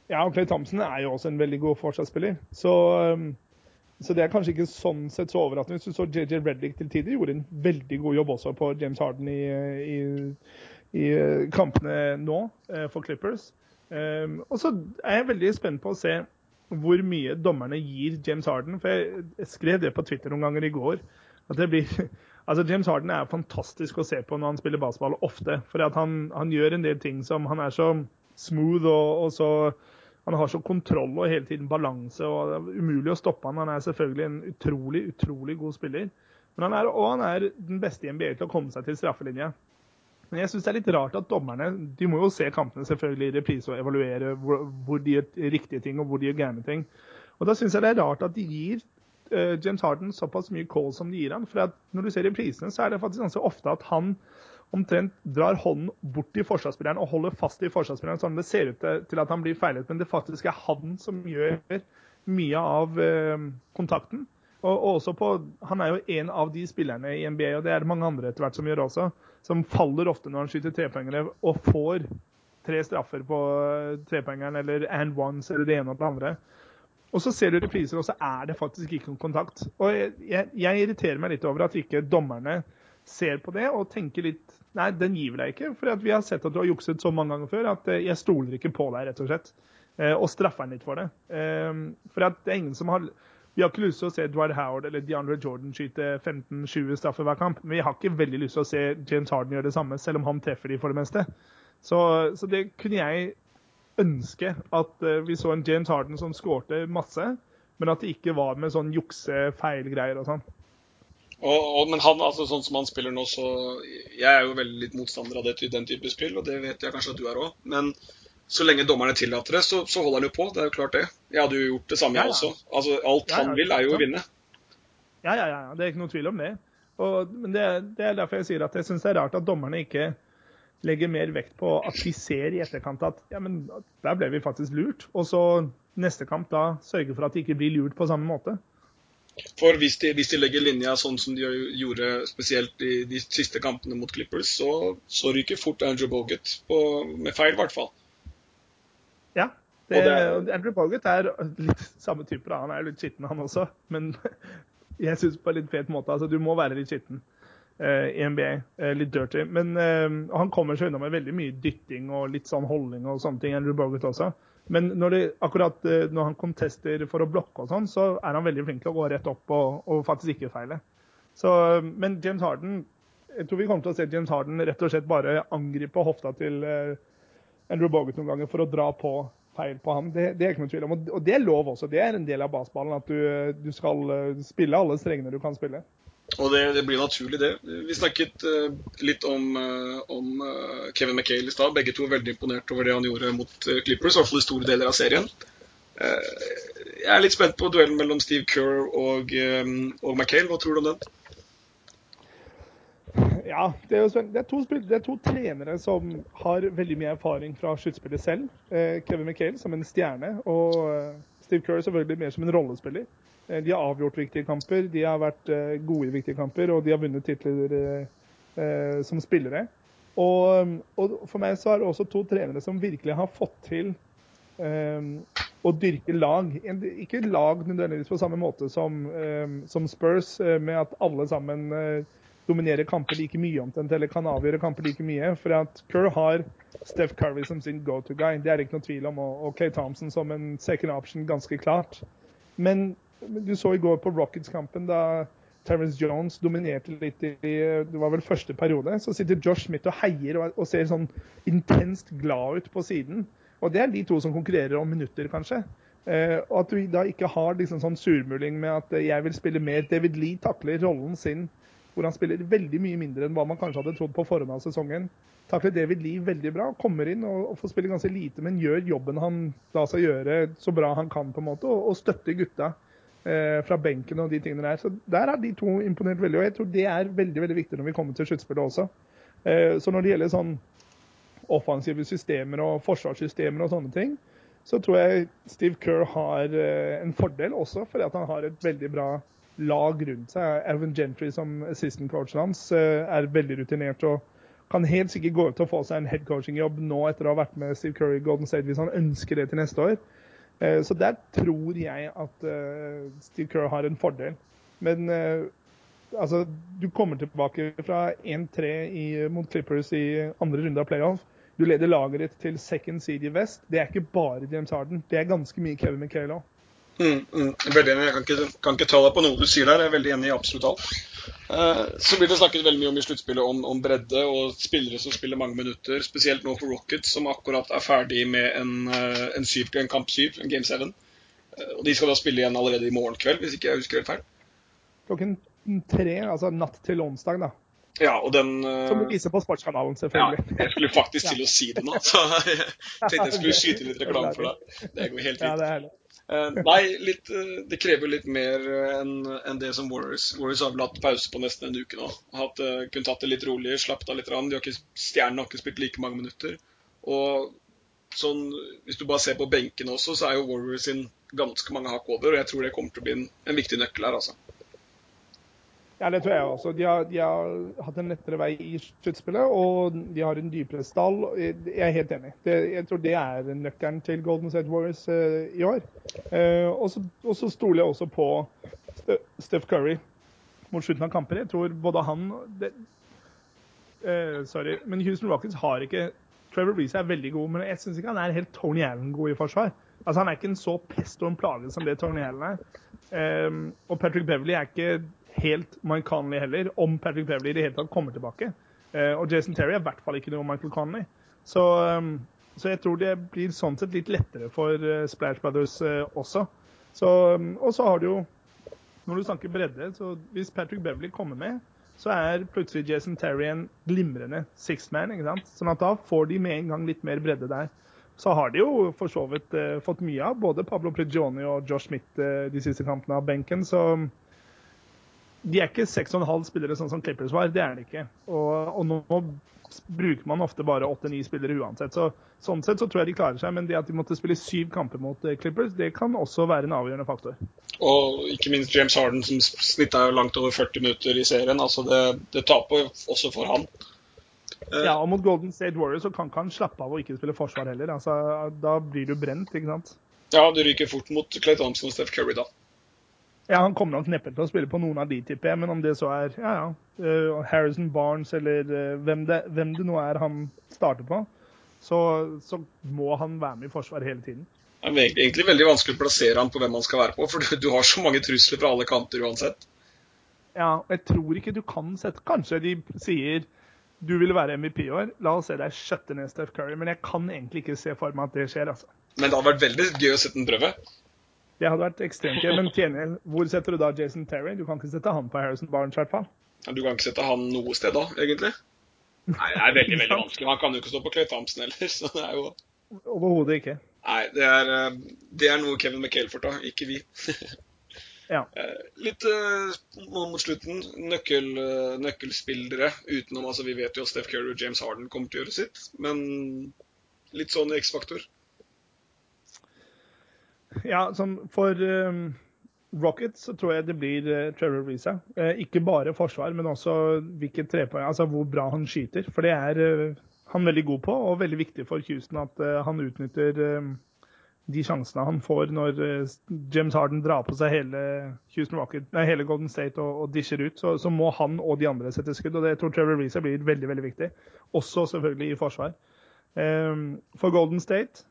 Ja, og Clay Thompson er jo også en veldig god forsvarsspiller. Så, um, så, det er kanskje ikke sånn sett så overraskende. Hvis du så JJ Reddick til tider, gjorde en veldig god jobb også på James Harden i, i, i kampene nå eh, for Clippers. Um, og så er jeg veldig spent på å se hvor mye dommerne gir James Harden. For jeg skrev det på Twitter noen ganger i går. At det blir Altså, James Harden er fantastisk å se på når han spiller baseball, ofte. For han, han, gjør en del ting som Han er så smooth og, og, så Han har så kontroll og hele tiden balanse. og Det er umulig å stoppe han. Han er selvfølgelig en utrolig, utrolig god spiller. Men han er, og han er den beste i NBA til å komme seg til straffelinja. Men jeg syns det er litt rart at dommerne de må jo se kampene selvfølgelig i reprise og evaluere hvor, hvor de gjør riktige ting og hvor de gjør gærne ting. Og Da syns jeg det er rart at de gir James Harden såpass mye call som de gir han. For når du ser i prisene, så er det faktisk ganske ofte at han omtrent drar hånden bort i forsvarsspilleren og holder fast i forsvarsspilleren, sånn det ser ut til at han blir feilet, men det faktisk er han som gjør mye av uh, kontakten. Og, og, også på, Han er jo en av de spillerne i NBA, og det er det mange andre etter hvert som gjør også, som faller ofte når han skyter trepoengere og får tre straffer på eh, trepoengeren eller and ones eller det ene og det andre. Og så ser du repriser, og så er det faktisk ikke noen kontakt. Og jeg, jeg, irriterer meg litt over at ikke dommerne ser på det og tenker litt Nei, den giver deg ikke. For vi har sett at du har jukset så mange ganger før at eh, jeg stoler ikke på deg, rett og slett. Eh, og straffer den litt for det. Ehm, for det er ingen som har vi har ikke lyst til å se Dwight Howard eller DeAndre Jordan skyte 15-20 straffer hver kamp. Men vi har ikke veldig lyst til å se James Harden gjøre det samme, selv om han treffer de for det meste. Så, så det kunne jeg ønske at eh, vi så en James Harden som skårte masse, men at det ikke var med sånn jukse-feil-greier og sånn. Og, og, men han, altså sånn som han spiller nå, så Jeg er jo veldig litt motstander av det, den type spill, og det vet jeg kanskje at du er òg. Men så lenge dommerne tillater det, så, så, holder han jo på. Det er jo klart det. Jeg hadde jo gjort det samme, ja, ja. også. Altså, alt ja, han vil, er jo å vinne. Ja, ja, ja. Det er ikke noe tvil om det. Og, men det, det, er derfor jeg sier at jeg syns det er rart at dommerne ikke legger mer vekt på at de ser i etterkant at ja, men der ble vi faktisk lurt. Og så neste kamp da sørge for at de ikke blir lurt på samme måte. For hvis de, hvis de legger linja sånn som de gjorde spesielt i de siste kampene mot Clippers, så, så ryker fort Andrew Bogut på, med feil, i hvert fall. Ja. Det, det er, Andrew Bogut er litt samme type. da, Han er litt skitten, han også. Men jeg syns på en litt fet måte. altså Du må være litt skitten. Eh, i NBA. Eh, litt dirty. Men uh, han kommer seg unna med veldig mye dytting og litt sånn holdning og sånne ting. Andrew også. Men når det, akkurat når han contester for å blokke og sånn, så er han veldig flink til å gå rett opp og, og faktisk ikke feile. Så, men James Harden Jeg tror vi kommer til å se James Harden rett og slett bare angripe hofta til Andrew Bogut noen ganger for å dra på feil på ham. Det, det er ikke noe tvil om. Og, det er lov også. Det er en del av baseballen at du, du skal spille alle strengene du kan spille. Og det, det, blir naturlig, det. Vi snakket uh, litt om, uh, om uh, Kevin McHale i stad. Begge to er veldig imponert over det han gjorde mot Clippers, i hvert fall i store deler av serien. Jeg er litt spent på duellen mellom Steve Kerr og, og McHale. Hva tror du om den? Ja, det er, det, er to, det er, to, trenere som har veldig mye erfaring fra sluttspillet selv. Eh, Kevin McHale som en stjerne, og eh, Steve Kerr selvfølgelig mer som en rollespiller. Eh, de har avgjort viktige kamper, de har vært eh, gode i viktige kamper, og de har vunnet titler eh, som spillere. Og, og, for meg så er det også to trenere som virkelig har fått til å dyrke lag. Ikke lag nødvendigvis på samme måte som, som Spurs, med at alle sammen dominere kamper like mye omtrent, eller kan avgjøre kamper like mye. For at Kerr har Steph Curry som sin go to guy, det er det ikke noe tvil om. Og Clay Thompson som en second option, ganske klart. Men du så i går på Rockets-kampen da Terence Jones dominerte litt i det var vel første periode. Så sitter Josh Smith og heier og ser sånn intenst glad ut på siden. Og det er de to som konkurrerer om minutter, kanskje. Eh, og at du da ikke har liksom sånn surmuling med at jeg vil spille mer. David Lee takler rollen sin hvor han spiller veldig mye mindre enn hva man kanskje hadde trodd på forhånd av sesongen. Takler David Lee veldig bra. Kommer inn og, og får spille ganske lite, men gjør jobben han lar seg gjøre så bra han kan, på en måte, og, og støtter gutta eh, fra benken og de tingene der. Så Der har de to imponert veldig, og jeg tror det er veldig veldig viktig når vi kommer til sluttspillet også. Eh, så når det gjelder sånn offensive systemer og forsvarssystemer og sånne ting, så tror jeg Steve Kerr har eh, en fordel også, fordi han har et veldig bra lag rundt seg. Evan Gentry som assistant coachen hans eh, er veldig rutinert og kan helt sikkert gå ut og få seg en headcoaching-jobb nå etter å ha vært med Steve Curry Golden State hvis han ønsker det til neste år. Eh, så der tror jeg at eh, Steve Curry har en fordel. Men altså, du kommer tilbake fra 1-3 mot Clippers i andre runde av playoff. Du leder laget ditt til second seed i vest. Det er ikke bare James Harden. Det er ganske mye Kevin McHale òg. Mm, mm, veldig enig. Jeg kan ikke, kan ikke, ta deg på noe du sier der. Jeg er veldig enig i absolutt alt. Eh, så blir det snakket veldig mye om i sluttspillet om, om, bredde og spillere som spiller mange minutter. Spesielt nå for Rockets, som akkurat er ferdig med en, uh, en, syv, en kamp syv, en game seven. Uh, og de skal da spille igjen allerede i morgen kveld, hvis ikke jeg husker helt feil. Klokken tre, altså natt til onsdag, da. Ja, og den Som du viser på Sportskanalen, selvfølgelig. Ja, jeg skulle faktisk til å si det nå, så jeg tenkte jeg skulle skyte litt reklame for deg. Det går helt fint. Ja, det er herlig. Uh, nei, litt, uh, det krever litt mer enn en det som Warriors. Warriors har vel hatt pause på nesten en uke nå. Hatt, kunne tatt det litt rolig, slappet av litt. De har ikke, Stjernene har ikke spilt like mange minutter. Og sånn, hvis du bare ser på benken også, så er jo Warriors sin ganske mange hakk over. Og jeg tror det kommer til å bli en, en viktig nøkkel her, altså. Ja, det tror jeg også. De har, de har hatt en lettere vei i sluttspillet, og de har en dypere stall. Jeg er helt enig. Det, jeg tror det er nøkkelen til Golden State Warriors uh, i år. Uh, og så stoler jeg også på Steph Curry mot slutten av kamper. Jeg tror både han det, uh, Sorry, men Houston Rockets har ikke Trevor Reece er veldig god, men jeg syns ikke han er helt Tony Allen-god i forsvar. Altså, Han er ikke en så pest og en plage som det Tony Allen er. Um, og Patrick Beverly er ikke helt Mike Conley heller, om Patrick Beverly i det hele tatt kommer tilbake. Uh, og Jason Terry er i hvert fall ikke noe Michael Conley. Så, um, så, jeg tror det blir sånn sett litt lettere for uh, Splash Brothers uh, også. Så, um, og så har du jo, når du snakker bredde, så hvis Patrick Beverly kommer med, så er plutselig Jason Terry en glimrende sixman. Sånn at da får de med en gang litt mer bredde der. Så har de jo for så vidt uh, fått mye av både Pablo Prigioni og Josh Smith uh, de siste kampene av benken. Så de er ikke 6,5 spillere sånn som Clippers var. Det er de ikke. Og, og nå bruker man ofte bare 8-9 spillere uansett. Så, sånn sett så tror jeg de klarer seg, men det at de måtte spille syv kamper mot eh, Clippers, det kan også være en avgjørende faktor. Og ikke minst James Harden, som snitta langt over 40 minutter i serien. altså Det, det taper også for han. Ja, og mot Golden State Warriors så kan ikke han slappe av og ikke spille forsvar heller. altså Da blir du brent, ikke sant? Ja, du ryker fort mot Clay Thompson og Steph Curry da. Ja, Han kommer nok neppe til å spille på noen av de, tipper jeg. Men om det så er ja, ja, uh, Harrison Barnes eller uh, hvem, det, hvem, det, nå er han starter på, så, så, må han være med i forsvaret hele tiden. Det er egentlig veldig vanskelig å plassere han på hvem han skal være på, for du, du har så mange trusler fra alle kanter uansett. Ja, og jeg tror ikke du kan sette Kanskje de sier du vil være MVP i år. La oss se deg skjøtte ned Steph Curry. Men jeg kan egentlig ikke se for meg at det skjer. altså. Men det hadde vært veldig gøy å sette en prøve. Det hadde vært ekstremt gøy. Men tjener, hvor setter du da Jason Terry? Du kan ikke sette han på Harrison Barnes, i hvert fall. Du kan ikke sette han noe sted da, egentlig? Nei, det er veldig veldig vanskelig. Han kan jo ikke stå på Clay Thompson heller. så det er jo... Overhodet ikke. Nei, det er, eh, det er noe Kevin McHale får ta, ikke vi. ja. Eh, litt uh, mot slutten. Nøkkel, nøkkelspillere utenom altså Vi vet jo at Steph Curry og James Harden kommer til å gjøre sitt, men litt sånn X-faktor. Ja, sånn for um, Rockets så tror jeg det blir uh, Trevor Reza. ikke bare forsvar, men også hvilket trepoeng, altså hvor bra han skyter. For det er han veldig god på, og veldig viktig for Houston at uh, han utnytter uh, de sjansene han får når uh, James Harden drar på seg hele, Rocket, nei, hele Golden State og, og disher ut. Så, så, må han og de andre sette skudd, og det tror Trevor Reeza blir veldig veldig viktig. Også selvfølgelig i forsvar. Um, for Golden State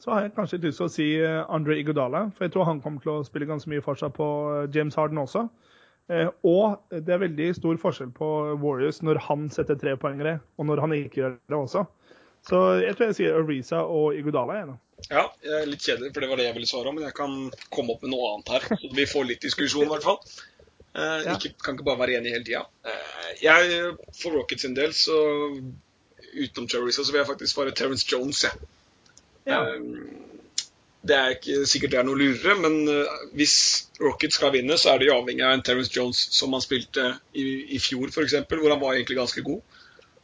så har jeg kanskje lyst til å si Andre Iguodala, for jeg tror han kommer til å spille ganske mye for seg på James Harden også. Eh, og det er veldig stor forskjell på Warriors når han setter trepoengere, og når han ikke gjør det også. Så jeg tror jeg sier Arisa og Igodala. Jeg, ja, jeg er litt kjedelig, for det var det jeg ville svare om. Men jeg kan komme opp med noe annet her. Så vi får litt diskusjon, i hvert fall. Eh, ja. ikke, kan ikke bare være enig hele tida. Eh, jeg, for Rockets sin del, så utenom Terrorisa, så vil jeg faktisk svare Terence Jones, jeg. Ja. Eh, det er ikke sikkert det er noe lurere, men uh, hvis Rocket skal vinne, så er det jo avhengig av en Terence Jones som han spilte i, i fjor, f.eks., hvor han var egentlig ganske god.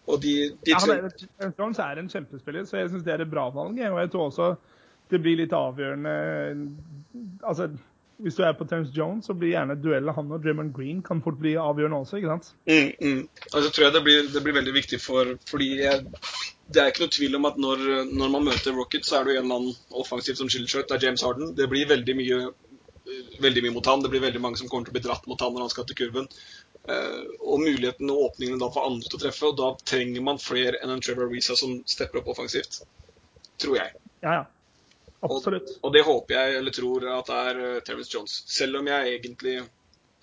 Og de, de ja, er, Terence Jones er en kjempespiller, så jeg syns det er et bra valg. Og jeg tror også det blir litt avgjørende Altså, hvis du er på Terence Jones, så blir gjerne duellet han og Draymond Green kan fort bli avgjørende også, ikke sant? Mm, mm. Altså, tror jeg det blir, det blir veldig viktig for Fordi jeg det er ikke noe tvil om at når, når, man møter Rocket, så er det jo en mann offensivt som skiller seg ut. Det er James Harden. Det blir veldig mye, veldig mye mot han. Det blir veldig mange som kommer til å bli dratt mot han når han skal til kurven. Uh, og muligheten og åpningene da for andre til å treffe. Og da trenger man flere enn en Trevor Reza som stepper opp offensivt. Tror jeg. Ja, ja. Absolutt. Og, og det håper jeg, eller tror, at det er uh, Terence Jones. Selv om jeg egentlig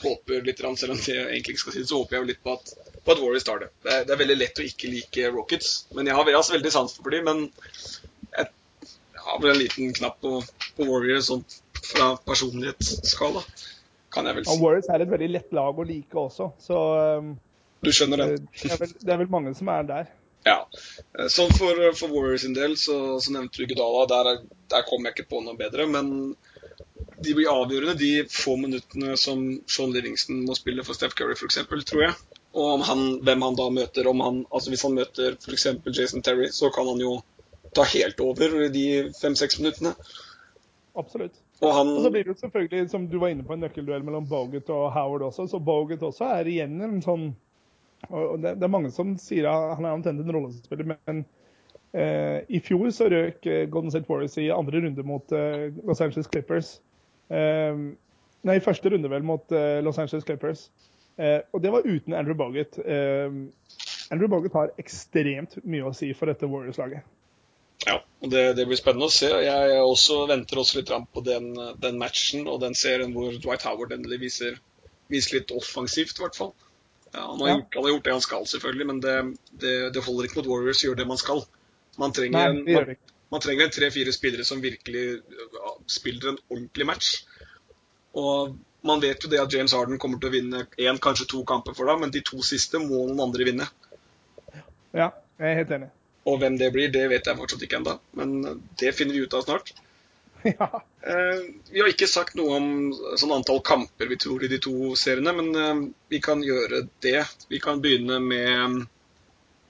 håper litt, selv om det egentlig ikke skal si det, så håper jeg litt på at på at Warriors tar det. Det er, det er, veldig lett å ikke like Rockets. Men jeg har, jeg har veldig sans for dem. Men jeg, har vel en liten knapp på, på Warriors sånn fra personlighetsskala, kan jeg vel si. Og Warriors er et veldig lett lag å like også, så um, Du skjønner det? Det er, vel, det er, vel, mange som er der. Ja. Sånn for, for Warriors sin del, så, så nevnte du Gudala. Der, der kom jeg ikke på noe bedre. Men de blir avgjørende, de få minuttene som Sean Livingston må spille for Steph Curry, f.eks., tror jeg. Og han, hvem han da møter. Om han, altså hvis han møter f.eks. Jason Terry, så kan han jo ta helt over de fem-seks minuttene. Absolutt. Og, han, og, så blir det selvfølgelig, som du var inne på, en nøkkelduell mellom Bogut og Howard også. Så Bogut også er igjen en sånn og det, det er mange som sier at han er omtrent en rollespiller, men eh, i fjor så røk eh, Golden State Warriors i andre runde mot eh, Los Angeles Clippers. Eh, nei, første runde vel mot eh, Los Angeles Clippers. Eh, og det var uten Andrew Boggett. Eh, Andrew Boggett har ekstremt mye å si for dette Warriors-laget. Ja, og det, det, blir spennende å se. Jeg også venter også litt på den, den, matchen og den serien hvor Dwight Howard endelig viser, viser litt offensivt, i hvert fall. Ja, han, har ja. gjort, han, har gjort, det han skal, selvfølgelig, men det, det, det holder ikke mot Warriors å gjøre det man skal. Man trenger, Nei, man, man trenger en tre-fire spillere som virkelig spiller en ordentlig match. Og man vet jo det at James Harden kommer til å vinne én, kanskje to kamper for deg, men de to siste må noen andre vinne. Ja, jeg er helt enig. Og hvem det blir, det vet jeg fortsatt ikke ennå, men det finner vi ut av snart. Ja. Eh, vi har ikke sagt noe om sånn antall kamper vi tror i de to seriene, men eh, vi kan gjøre det. Vi kan begynne med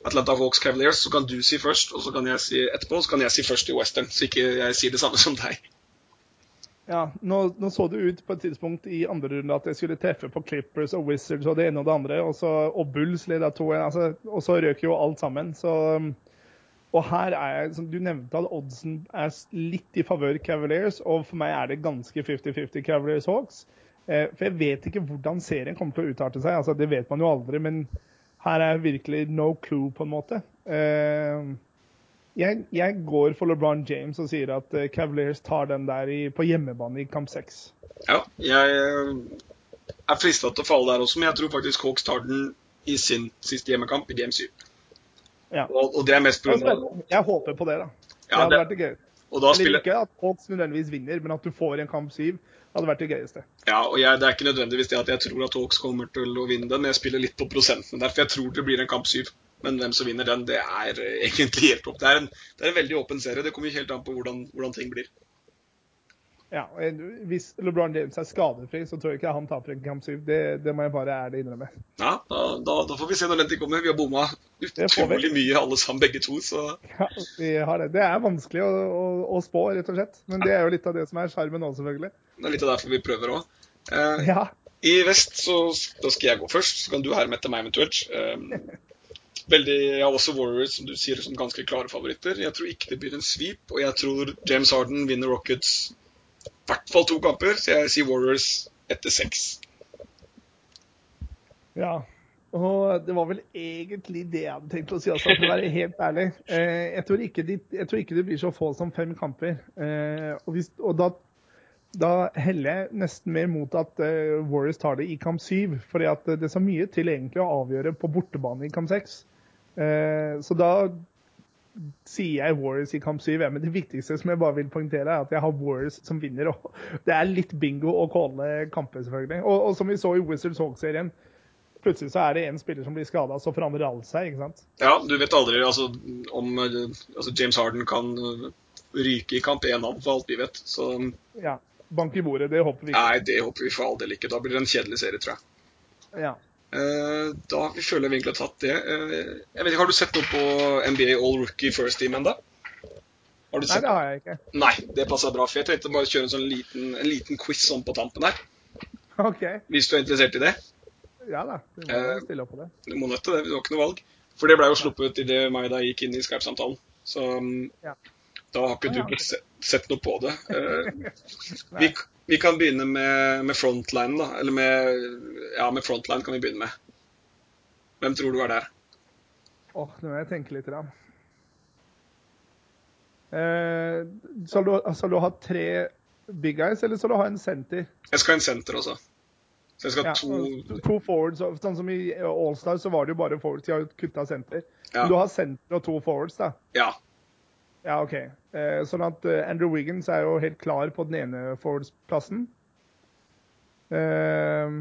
Atlanta Hawks Cavaliers, så kan du si først, og så kan jeg si etterpå, så kan jeg si først i Western, så ikke jeg sier det samme som deg. Ja, nå, nå, så det ut på et tidspunkt i andre runde at jeg skulle treffe på Clippers og Wizards og det ene og det andre, og, så, og Bulls leda 2-1. Altså, og så røk jo alt sammen. Så, og her er jeg, som du nevnte, at oddsen er litt i favør Cavaliers, og for meg er det ganske 50-50 Cavaliers Hawks. Eh, for jeg vet ikke hvordan serien kommer til å utarte seg. Altså, det vet man jo aldri, men her er virkelig no clue, på en måte. Eh, jeg, jeg, går for LeBron James og sier at uh, Cavaliers tar den der i, på hjemmebane i kamp seks. Ja, jeg eh, er frista til å falle der også, men jeg tror faktisk Hawks tar den i sin siste hjemmekamp, i game 7. Ja. Og, og, det er mest pga. Jeg håper på det, da. Ja, det hadde det, vært det gøy. Eller spiller... ikke at Hawks nødvendigvis vinner, men at du får en kamp 7 hadde vært det gøyeste. Ja, og jeg, det er ikke nødvendigvis det at jeg tror at Hawks kommer til å vinne den, men jeg spiller litt på prosenten der, for jeg tror det blir en kamp 7. Men hvem som vinner den, det er eh, egentlig helt opp. Det er en, det er en veldig åpen serie. Det kommer helt an på hvordan, hvordan ting blir. Ja, og Hvis LeBron James er skadefri, så tror jeg ikke han taper en kamp syv. Det, det må jeg bare ærlig innrømme. Ja, da, da, da får vi se når den tid kommer. Vi har bomma utrolig mye alle sammen, begge to. Så Ja, vi har det. det er vanskelig å, å, å spå, rett og slett. Men det er jo litt av det som er sjarmen òg, selvfølgelig. det er litt av derfor vi prøver òg. Eh, Ja. I vest så da skal jeg gå først, så kan du herme etter meg eventuelt. Eh, veldig, Jeg har også Warriors, som du sier, som ganske klare favoritter. Jeg tror ikke det blir en sweep, og jeg tror James Harden vinner Rockets i hvert fall to kamper, så jeg sier Warriors etter seks. Ja. Og det var vel egentlig det jeg hadde tenkt å si også, for å være helt ærlig. Eh, jeg, tror ikke de, jeg tror ikke det blir så få som fem kamper. Eh, og hvis, og da, da heller jeg nesten mer mot at eh, Warriors tar det i kamp syv. fordi det er så mye til egentlig å avgjøre på bortebane i kamp seks. Eh, så da sier jeg Warriors i kamp syv. Men det viktigste som jeg bare vil poengtere, er at jeg har Warriors som vinner. Og det er litt bingo å calle kamper, selvfølgelig. Og, og som vi så i Wizards Hawk-serien, plutselig så er det en spiller som blir skada, så forandrer alt seg. ikke sant? Ja, du vet aldri altså, om altså James Harden kan ryke i kamp én av, for alt vi vet. Så Ja. Bank i bordet, det håper vi ikke. nei, det håper vi for all del ikke. Da blir det en kjedelig serie, tror jeg. Ja. Eh, da føler føler vi egentlig har tatt det. Eh, jeg vet ikke, Har du sett noe på NBA All Rookie First Team ennå? Har du Nei, det har jeg ikke. Nei, det passer bra. For jeg tenkte bare å kjøre en sånn liten, en liten quiz sånn på tampen her. OK. Hvis du er interessert i det. Ja da. du må Eh, stille opp på det. Du må nødt til det, du har ikke noe valg. For det ble jo sluppet idet meg da gikk inn i Skype-samtalen. Så um, Ja. da har ikke Ja, du ja. blitt se sett noe på det. Eh, vi, vi kan begynne med, med frontline, da. Eller med Ja, med frontline kan vi begynne med. Hvem tror du er der? Åh, nå må jeg tenke litt. Da. Eh, skal, du, skal du ha tre big guys, eller skal du ha en senter? Jeg skal ha en senter også. Så jeg skal ha Ja, to to forwards. Sånn som i Allstar så var det jo bare forwards. De har jo kutta senter. Ja. Men du har senter og to forwards, da? Ja. Ja, OK. Eh, sånn at eh, Andrew Wiggins er jo helt klar på den ene forwards-plassen. Eh,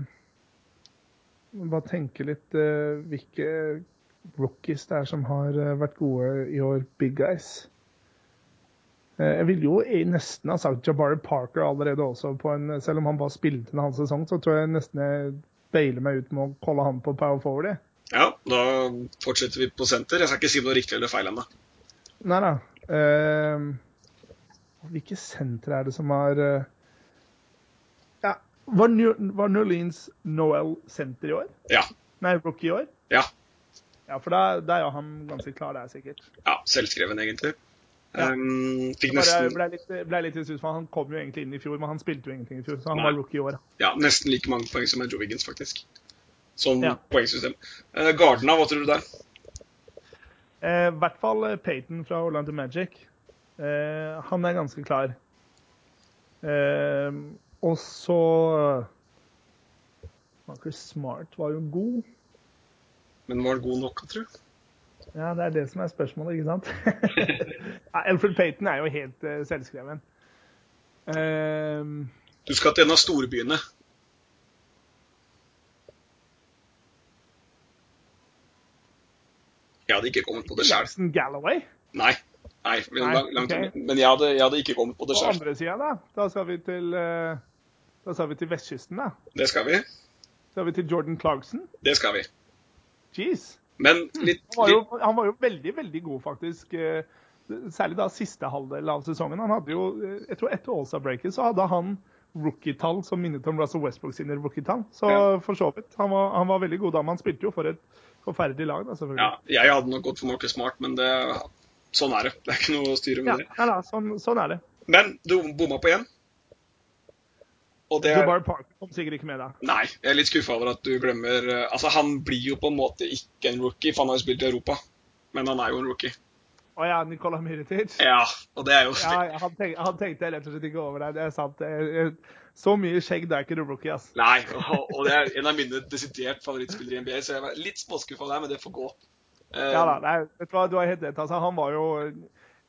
bare tenke litt eh, hvilke rookies det er som har eh, vært gode i år, big guys. Eh, jeg ville jo nesten ha sagt Jabari Parker allerede også, på en, selv om han bare spilte en halv sesong, så tror jeg nesten jeg bailer meg ut med å kalle han på power forward. jeg. ja, da fortsetter vi på senter. Jeg skal ikke si noe riktig eller feil ennå. Nei da. Eh, hvilke sentre er det som har eh, Ja, var New, Orleans Noel senter i år? Ja. Nei, rookie i år? Ja. Ja, for da, da er jo han ganske klar der, sikkert. ja. Selvskreven, egentlig. Ja. Um, fikk nesten, ble litt, ble litt Han kom jo egentlig inn i fjor, men han spilte jo ingenting i fjor. Så han Nei. var rookie i år. ja, nesten like mange poeng som Joe Wiggins, faktisk. Sånn Ja. poengsystem. Uh, Gardena, hva tror du der? Eh, I hvert fall Payton Peyton fra Orlando Magic. Eh, han er ganske klar. Eh, og så Marcus Smart var jo god. Men var han god nok, tror du? Ja, det er det som er spørsmålet, ikke sant? Alfred Payton er jo helt uh, selvskreven. Ehm, Du skal til en av storbyene. Jeg hadde ikke kommet på det sjøl. Jackson Galloway. Nei. Nei, men, Nei, langt, langt, ok. men jeg, hadde, jeg hadde ikke kommet på det På andre sida, da? Da skal vi til eh, Da skal vi til vestkysten, da. Det skal vi. Skal vi til Jordan Clarkson. Det skal vi. Jeez. Men litt, Han var, jo, han var jo veldig, veldig god, faktisk. eh, Særlig da siste halvdel av sesongen. Han hadde jo, eh, jeg tror Etter Allstar-breaket så hadde han rookie-tall som minnet om Russell Westbrook sine rookie-tall. Så Ja. for så vidt. Han var, han var veldig god da. Men han spilte jo for et forferdelig lag, da, selvfølgelig. Ja, jeg hadde nok gått for Marcus Smart, men det, sånn er det. Det er ikke noe å styre Ja, med det. ja da, sånn, sånn er det. Men du bomma på én. Og det er Jabari Parker kom sikkert ikke med da. Nei, jeg er litt skuffa over at du glemmer eh, Altså, han blir jo på en måte ikke en rookie, for han har jo spilt i Europa. Men han er jo en rookie. Å ja, Nikola Mirotic. Ja, og det er jo Ja, han, tenk, han tenkte rett og slett ikke over det. Det er sant. Så mye skjegg, det er ikke du rookie, ass. Nei, og, og det er en av mine desidert favorittspillere i NBA, så jeg var litt småskuffa der, men det får gå. Um, Ja da, nei, vet du hva, du har helt rett. Altså, han var jo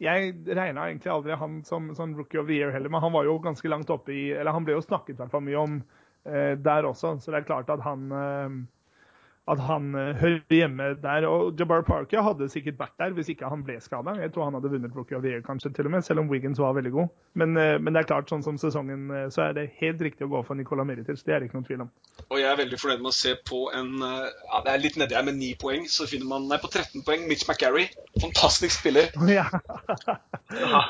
Jeg regna egentlig aldri han som som, rookie of the year heller, men han var jo ganske langt oppe i Eller han ble jo snakket i hvert fall mye om eh, der også, så det er klart at han eh, at han uh, hører hjemme der. Og Jabbar Parker hadde sikkert vært der hvis ikke han ble skada. Jeg tror han hadde vunnet Rookie of the Year, kanskje, til og med, selv om Wiggins var veldig god. Men, uh, men, det er klart, sånn som sesongen, uh, så er det helt riktig å gå for Nicola Meritic. Det er det ikke noen tvil om. Og jeg er veldig fornøyd med å se på en ja, Det er litt nedi her med ni poeng, så finner man Nei, på 13 poeng Mitch McGarry. Fantastisk spiller. Ja.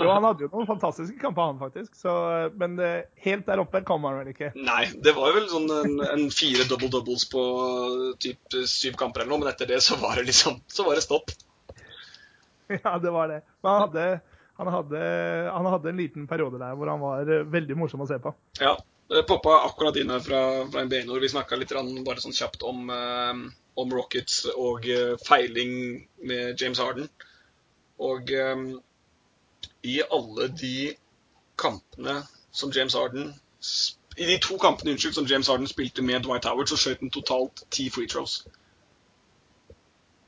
jo, han hadde jo noen fantastiske kamper, han faktisk. Så, men helt der oppe kom han vel ikke? Nei, det var jo vel sånn en, en fire double doubles på typ syv kamper eller noe, men etter det så var det liksom så var det stopp. Ja, det var det. Men han hadde, han hadde, han hadde en liten periode der hvor han var eh, veldig morsom å se på. Ja. Det poppa akkurat inn her fra, fra NBA Nord. Vi snakka litt bare sånn kjapt om, om Rockets og feiling med James Harden. Og um, i alle de kampene som James Harden I de to kampene unnskyld, som James Harden spilte med Dwight Howard, så skjøt han totalt ti free throws.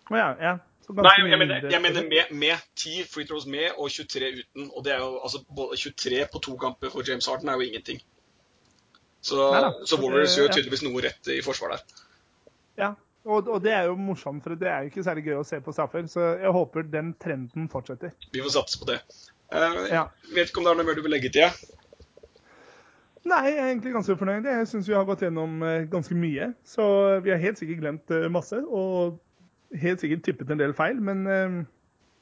Oh, ja, ja. Nei, jeg mener, jeg mener med, med 10 free throws med og 23 uten. Og det er jo altså 23 på to kamper for James Harden er jo ingenting. Så, Neida, så Warriors gjør tydeligvis noe rett i forsvar der. Ja, og, og, det er jo morsomt, for det er jo ikke særlig gøy å se på straffer. Så jeg håper den trenden fortsetter. Vi får satse på det. Uh, ja. Vet ikke om det er noe mer du vil legge til? Ja? Nei, jeg er egentlig ganske fornøyd. Jeg syns vi har gått gjennom eh, ganske mye. Så vi har helt sikkert glemt eh, masse. Og helt sikkert tippet en del feil, men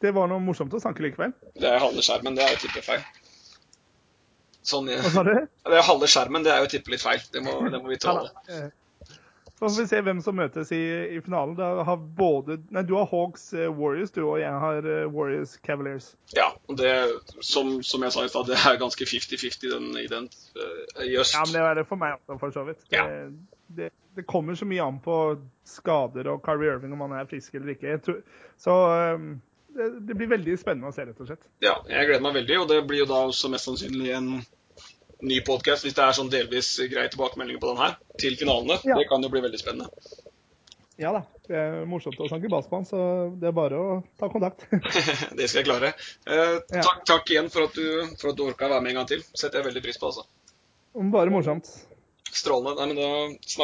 det var noe morsomt å snakke likevel. Det er halve skjermen, det er jo tippefeil. Sånn, Hva sa du? Det er halve skjermen, det er jo tippe litt feil. Det må, det må vi tåle. Så får vi se hvem som møtes i, i finalen. Har både, nei, du har Hawks uh, Warriors, du, og jeg har uh, Warriors Cavaliers. Ja, det, som, som jeg sa i stad, det er ganske 50-50 i den uh, i øst. Ja, men det er det for meg også, for så vidt. Ja. Det, det, det, kommer så mye an på skader og Kyrie Irving, om han er frisk eller ikke. Tror, så um, det, det, blir veldig spennende å se, rett og slett. Ja, jeg gleder meg veldig, og det blir jo da også mest sannsynlig en ny podkast, hvis det er sånn delvis grei tilbakemelding på den her, til finalene. Ja. Det kan jo bli veldig spennende. Ja da. Det er morsomt å snakke bassball, så det er bare å ta kontakt. det skal jeg klare. Eh, takk, takk, igjen for at du, for du orka å være med en gang til. setter jeg veldig pris på, altså. Bare morsomt. Strålende. Nei, men da snakkes